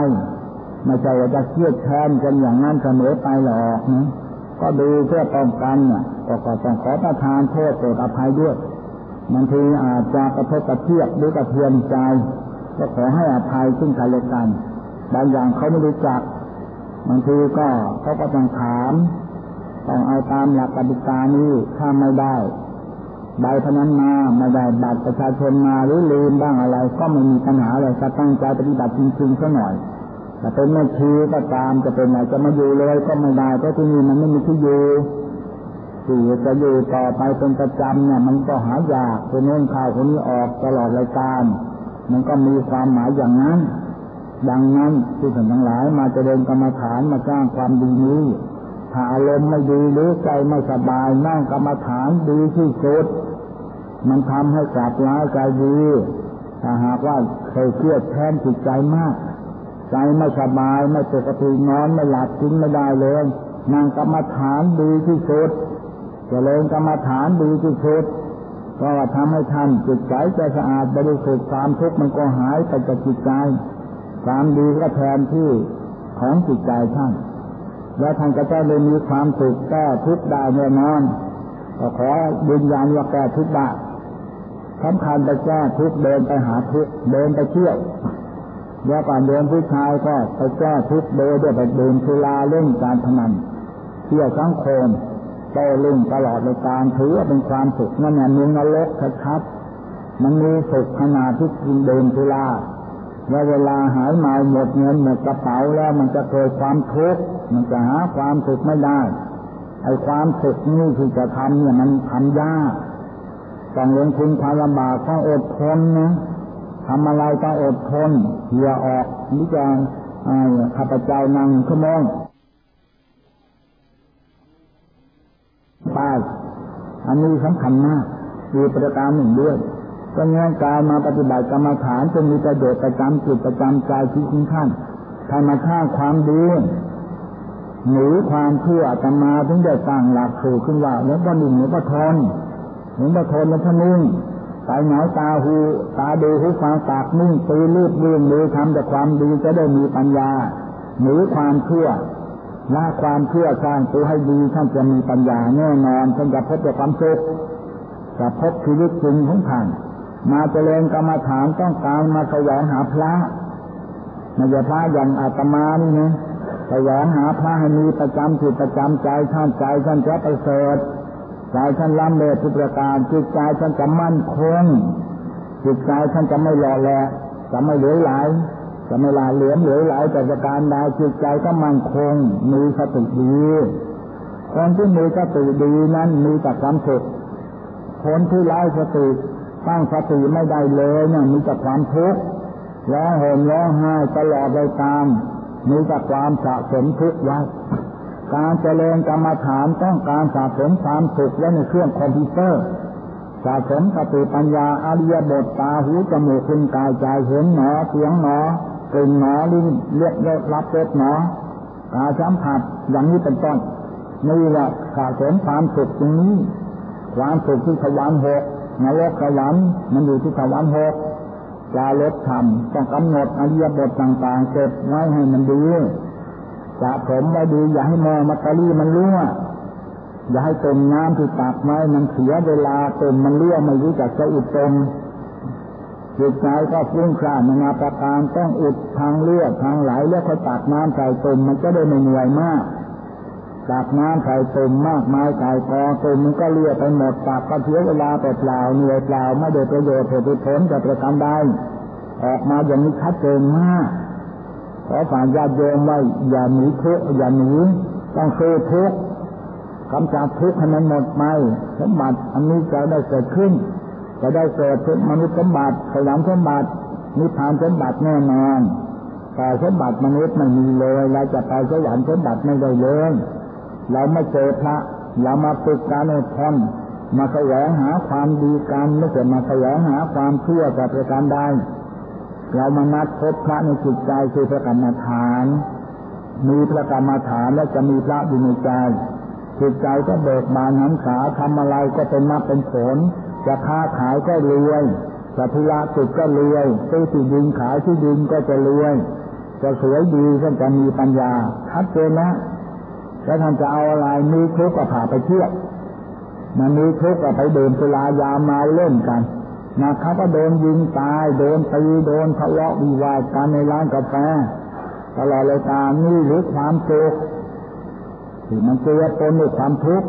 ไม่ใช่ว่าจะเครียดแค้นกันอย่างนั้นเสมอไปหรอกนะก็ดูเพื่อป้องกันเนี่ยก็ก็ต้องขอประทานโทษโปรดอภัยด้วยบางทีอาจจะกระทบกระเทียบหรือกระเทือนใจก็ขอให้อภัยซึ่งกันและกัน บางอย่างเขาไม่รู้จัก บางทีก็เขาก็ต้องถามต้องเอาตามหลักปฏิกานี้ถ้าไม่ได้ใบพนันมาไม่ได้บัตรประชาชนมาหรือลืมบ้างอะไร ก็ไม่มีปัญหาอะไรจะตั้งใจปฏิบัติจริงๆสักหน่อยแต่เป็นแม่ชีก็ตามจะเป็นอะไรจะมาอยู่เลยก็ไม่ได้เพราะที่นี่มันไม่มีที่อยู่ที่จะอยู่ต่อไปเป็นประจำเนี่ย มันก็หายากคนนู้นข่าวคนนี้ออกตลอดรายการ มันก็มีความหมายอย่างนั้น ดังนั้นที่ท่านทั้งหลายมาเจะเดินกรรมฐานมาสร้างความดีนี้ถ้าอารมณ์ไม่ดีหรือใจไม่สบายนั่งกรรมฐานดีที่สุด มันทำให้กลับร้ายใจดีถ้าหากว่าเคยเครียดแทนจิตใจมาก ใจไม่สบายไม่ปกตินอนไม่หลับกินไม่ได้เลยนั่งกรรมฐานดีที่สุดจเจริญกรรมฐานดีที่สุดก็ทำให้ท่านจิตใจจะสะอาดบริสุทธิ์ความทุกข์มันก็หายไปจากจิตใจ ความดีก็แทนที่ของจิตใจท่าน แล้วท่านก็จะได้มีความสุขแก้ทุกข์ได้แน่นอนก็ขอยืนยันว่าแก้ทุกข์ได้สำคัญไปแก้ทุกข์เดินไปหาทุกข์เดินไปเที่ยวแล้วก่อนเดินผู้ชายก็ไปแก้ทุกข์โดยด้วยไปดื่มสุราเล่นการพนันเที่ยวสังคมโตลุ่งตลอดในการถือว่าเป็นความสุขนั่นแหละมึงนรกชัดๆมันมีสุขขนาดที่กินเดินทุลา ว่าเวลาหายมาหมดเงินหมดกระเป๋าแล้วมันจะเกิดความทุกข์มันจะหาความสุขไม่ได้ไอ้ความสุขนี่ที่จะทำเนี่ยมันทำยากต้องลงทุนความลำบากต้องอดทนนะทำอะไรต้องอดทนเหี่ยออกนี่จะข้าพเจ้านังชั่วโมงป้ายอันนี้สำคัญมากมีประการหนึ่งด้วย ก็งั้นการมาปฏิบัติกรรมฐานจะมีประโยชน์ประจำจิตประจำใจที่คุ้มขั้นทำมาข้าความดีหรือความเชื่ออาตมาถึงได้ตั้งหลักสูตรขึ้นว่าแล้วก็หนึ่งหรือก็ทนหรือก็ทนแล้วพนิ่งสายหนาตาหู ตาดูหูฟังปากนิ่งตีรีบเรื่องมือทำแต่ความดีจะได้มีปัญญาหรือความเชื่อละความเชื่อสร้างตัวให้ดีท่านจะมีปัญญาแน่นอนท่านจะพบแต่ความสุขจะพบชีวิตจริงของท่าน มาเจริญกรรมฐานต้องการมาแสวงหาพระไม่ใช่พระอย่างอาตมานี่นะแสวงหาพระให้มีประจำจิตประจำใจท่านใจท่านจะไปเสดใจท่านล้ำเลิศทุกประการจิตใจท่านจะมั่นคงจิตใจท่านจะไม่หล่อแหละจะไม่เหลือไหลจะไม่ลาเหลือมเหลือไหลแต่ประการใดจิตใจก็มั่นคงมีสติดีคนที่มีสติดีนั้นมีแต่ความสุขคนที่ไร้สติ ตั้งสติไม่ได้เลยเนี่ยมีแต่ความทุกข์ร้องห่มร้องไห้ตลอดเลยตามมีแต่ความสะสมทุกข์ไว้การเจริญกรรมฐานต้องการสะสมความสุขไว้ในเครื่องคอมพิวเตอร์สะสมสติปัญญาอริยบทตาหูจมูกคุณกายใจเห็นหนอเสียงหนอกลิ่นหนอลิ้นเลือดเลือดรับรสหนอตาสัมผัสอย่างนี้เป็นต้นนี่แหละสะสมความสุขตรงนี้ความสุขที่ทวารหก นรกสวรรค์มันอยู่ที่ทวารหกจาลดธรรมต้องกำหนดอริยบทต่างๆเก็บไว้ให้มันดีสะสมไว้ดี อย่าให้มองมัตตรีมันรั่วอย่าให้ต้มน้ำที่ตักไว้มันเสียเวลาต้มมันเลี้ยไม่รู้จักจะอุดตรงจิตใจก็ฟุ้งซ่านนานาประการต้องอุดทางเลือดทางไหลแล้วก็ตักน้ำใส่ตุ่มมันจะได้ไม่เหนื่อยมาก ตักน้ำใส่ตุ่มมากมายใส่กองตุ่มมันก็เลียไปหมดตักก็เสียเวลาเปล่าเหนื่อยเปล่าไม่ได้ประโยชน์ผลผลจะประการใดออกมาอย่างนี้ชัดเจนมากขอฝากญาติโยมว่าอย่าหนีทุกอย่าหนีต้องสู้ทุกข์กำจัดทุกข์ให้มันหมดไปสมบัติอันนี้จะได้เกิดขึ้น จะได้เกิดทุกมนุษย์สมบัติสยามสมบัตินิพพานสมบัติแน่นอนแต่สมบัติมนุษย์ไม่มีเลยเราจะไปสวรรค์สมบัติไม่ได้เลย เราไม่เจอพระ เรามาฝึกการอดทนมาแสวงหาความดีกันไม่ใช่มาแสวงหาความเชื่อแต่ประการใดเรามานัดพบพระในจิตใจคือพระกรรมฐาน มีพระกรรมฐานและจะมีพระอยู่ในใจจิตใจก็เบิกบานหันขาทำอะไรก็เป็นมาเป็นผลจะค้าขายก็รวยจะธุระสุดก็รวยซื้อที่ดินขายที่ดินก็จะรวยจะสวยดีก็จะมีปัญญาชัดเจนนะ แล้วท่านจะเอาอะไรมีทุกข์ก็ผ่าไปเที่ยวมันมีทุกข์ก็ไปเดินสุรายาเมาเล่นกันนะเขาก็โดนยิงตายโดนตีโดนทะเลาะวิวาทกันในร้านกาแฟตลอดเลยตามนี่หรือความสุขที่มันเจอปนด้วยความทุกข์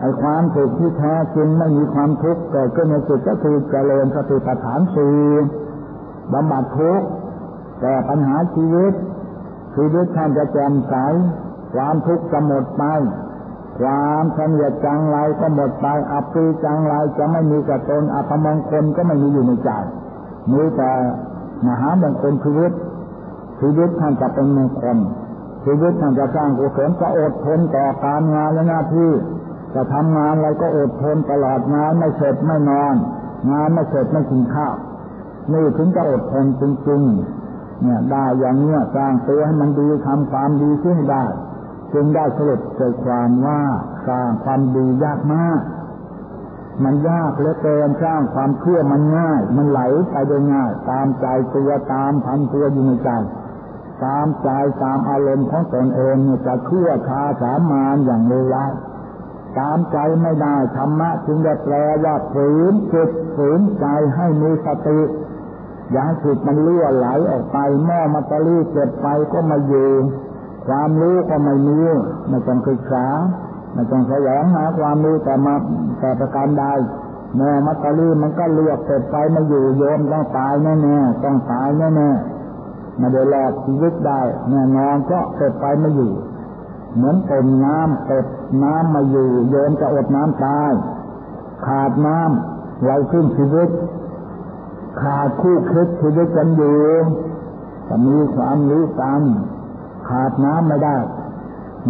ไอ้ความสุขที่แท้จริงไม่มีความทุกข์เกิดขึ้นในจิตก็คือเจริญสติปัฏฐานสี่บำบัดทุกข์แต่ปัญหาชีวิตชีวิตท่านจะแจ่มใส ความทุกข์จะหมดไป ความเสียจังไรก็หมดไป อับปีจังไรจะไม่มีกับตนอัปมงคลก็ไม่มีอยู่ในใจมีแต่มหามงคลชีวิตชีวิตท่านจะเป็นมงคลชีวิตท่านจะสร้างกุศลจะอดทนต่อการงานและหน้าที่จะทำงานอะไรก็อดทนตลอดงานไม่เสร็จไม่นอน งานไม่เสร็จไม่กินข้าวนี่ถึงจะอดทนจริงๆเนี่ยได้อย่างเนี้ยสร้างตัวให้มันดีทำความดีขึ้นได้ จึงได้สรุปใจความว่าสร้างความดียากมาก มันยากเหลือเกินสร้างความเชื่อมันง่าย มันไหลไปโดยง่าย ตามใจตัวตามพันตัวอยู่ในใจตามใจตามอารมณ์ของตนเองจะเชื่อชาสามานอย่างเลวร้ายตามใจไม่ได้ธรรมะจึงจะแปลว่าฝืนจิตฝืนใจให้มีสติอย่าให้จิตมันเลื่อไหลออกไปแม่มัตตลีเก็บไปก็มาอยู่ ความรู้ก็ไม่มีไม่ต้องศึกษาไม่ต้องแสวงหาความรู้แต่มาแต่ประการใดแม่มัตตลีมันก็เลือกเสร็จไปมาอยู่โยมต้องตายแน่ๆต้องตายแน่ๆมาดือดร้อนชีวิตได้แน่นอนก็เสร็จไปมาอยู่ เหมือนเต็มน้ำเต็มน้ำมาอยู่ โยมจะอดน้ำตาย ขาดน้ำเราขึ้นชีวิต ขาดคู่คิดชีวิตกันอยู่จะมีความรู้กัน ขาดน้ำไม่ได้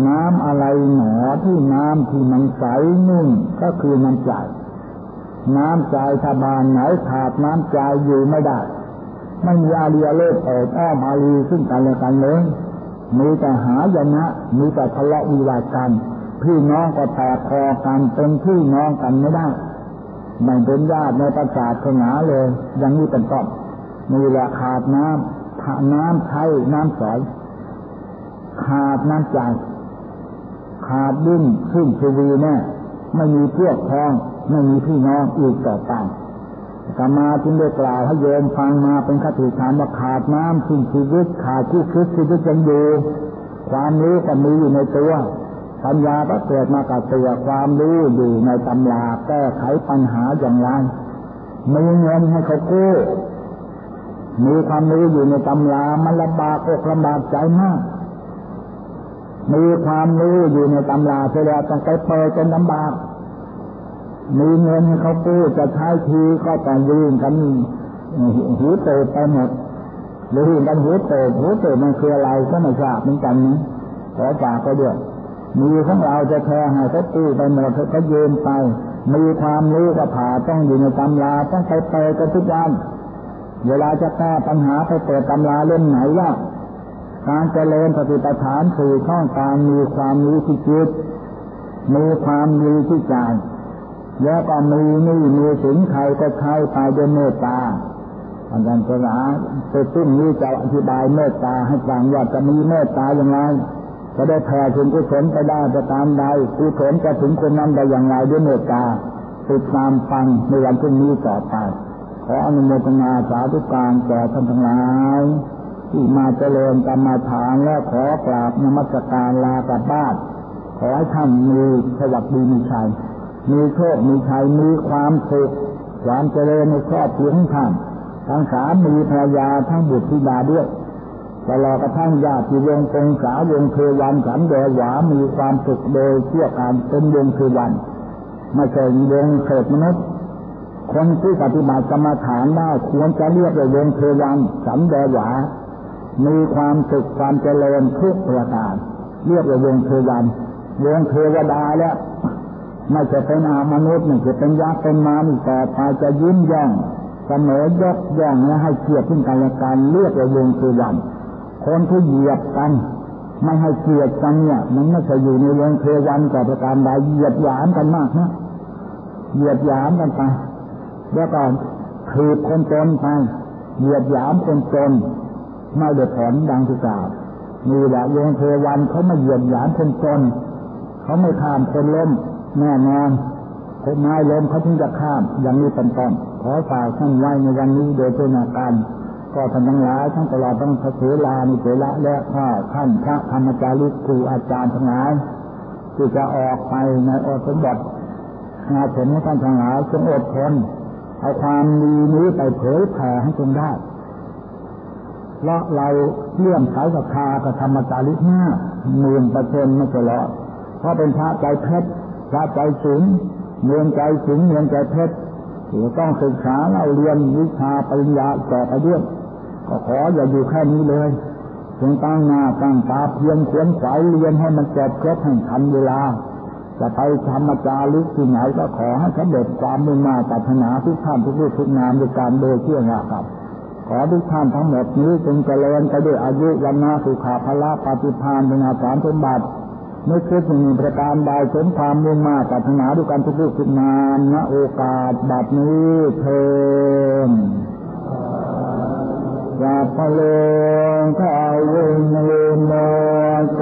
น้ำอะไรหนอที่น้ำที่มันใสนุ่มก็คือน้ำใจน้ำใจทบานไหนขาดน้ำใจอยู่ไม่ได้ ไม่มีอาเรียเลิศเอิดอ้อมอารีซึ่งกันและกันเลยมีแต่หายนะมีแต่ทะเลาะวิวาทกันพี่น้องก็แตกคอกันเป็นพี่น้องกันไม่ได้ไม่เป็นญาติในประสาทนาเลยอย่างนี้เป็นต้นมีแหละขาดน้ำน้ำใช้น้ำใส ขาดน้ำใจ ขาดดิ้นขึ้นชีวีแน่ไม่มีเพื่อพ้องไม่มีพี่น้องอีกต่อไปกามาจึงได้กล่าวให้โยมฟังมาเป็นคติธรรมว่าขาดน้ำสิ้นชีวิต ขาดคู่คิดชีวิตยังอยู่ความรู้ก็มีอยู่ในตัวปัญญาก็เกิดมากับตัวความรู้อยู่ในตำราแก้ไขปัญหาอย่างไรมีเงินให้เขากู้มีความรู้อยู่ในตำรามันลำบากอกลำบากใจมาก มีความรู้อยู่ในตำราเสียแล้วต้องไปเปิดจนลำบากมีเงินเขากู้จะใช้ทีก็ต้องยื่นกันหูเตไปหมดหรือกันหูเตหูเตมันคืออะไรก็ไม่ทราบเหมือนกันนะขอฝากก็ด้วยมีของเราจะแทงให้เขาตู้ไปหมดเขายืนไป มีความรู้ก็ผ่าต้องอยู่ในตำราต้องไปเปิดกันทุกวันเวลาจะแก้ปัญหาไปเปิดตำราเล่มไหนว่า การเจริญปฏิปทานสื่อช่องการมีความรู้ที่จิตมีความรู้ที่ใจแล้วก็มีนี่มีสินใครก็ใช้ไปด้วยเมตตาอาจารย์สระไปซึ่งนี้จะอธิบายเมตตาให้ฟังว่าจะมีเมตตาอย่างไรจะได้แผ่ถึงกุศลไปได้จะตามใดกุศลจะถึงคนนั้นได้อย่างไรด้วยเมตตาติดตามฟังในวันพรุ่งนี้ต่อไปขออนุโมทนาสาธุการแก่ท่านทั้งหลาย ที่มาเจริญกรรมาฐานและขอกราบนมัสการลากลับบ้านขอให้ท่านมีสวัสดีมีชัย มีโชค มีชัย มีความสุข ความเจริญในครอบครัวของท่าน ทั้งสามีภรรยาทั้งบุตรธิดาด้วยตลอดกระทั่งญาติวงคงสาวงเทวันสันเดหวามีความสุขโดยเชื่อการเป็นวงเทวันไม่ใช่วงเศษมนุษย์คนที่ปฏิบัติกรรมฐานได้ควรจะเรียกว่าวงเทวันสันเดหวา มีความสุขความเจริญทุกประการเรียกว่าวงเทวันวงเทวดาแล้วไม่จะเป็นอามนุษย์ไม่จะเป็นยักษ์เป็นมารแต่ไปจะยิ้มย่องเสมอยกย่องและให้เกียรติซึ่งกันและกันเรียกว่าวงเทวันคนที่เหยียบกันไม่ให้เกียรติกันเนี่ยมันไม่ใช่อยู่ในวงเทวันกับประการใดเหยียบหยามกันมากนะเหยียบหยามกันไปแล้วก็ถือคนจนไปเหยียบหยามคนจน ไม่ได้ผลดังที่กล่าวมีแหละวงเทวันเขาไม่เหยียบหยามคนจนเขาไม่ข้ามคนล้มแน่นอนคนไม้ล้มเขาถึงจะข้ามอย่างนี้เป็นต้นขอฝากท่านไว้ในวันนี้โดยเป็นาการก็ท่านทั้งหลายทั้งตลอดทั้งพระเถลานิเถระและข้าท่านพระธรรมจาริกครูอาจารย์ทั้งหลายที่จะออกไปในอสมบัติงานผลให้ท่านทั้งหลายจงอดทนเอาความดีนี้ไปเผยแผ่ให้จงได้ เพราะเราเลื่อมสายศรัทธากับธรรมจาริกห้าหมื่นเปอร์เซ็นต์ไม่ใช่หรอเพราะเป็นพระใจเพชรพระใจสูงเมืองใจสูงเมืองใจเพชรถือต้องศึกษาเราเรียนวิชาปริญญาต่อไปด้วยก็ขออย่าอยู่แค่นี้เลยจงตั้งหน้าตั้งตาเพียงขวนขวายเรียนให้มันจบครบให้ทันเวลา จะไปธรรมจารึกที่ไหนก็ขอให้สำเร็จความมุ่งมาปรารถนาทุกท่านทุกผู้ทุกนามด้วยการโดยเชื่อว่าครับ อทุกท่านทั้งหมดนี้จงเจริญไปด้วยอายุวันนาสุขาภละปฏิภาณเป็นอาสารสมบัติไม่คิดมีประการใดสมความมุ่งมาปรารถนาด้วยกันทุกผู้ทุกนามณโอกาสบัดนี้เทินสัพพโลกาวินิโมเต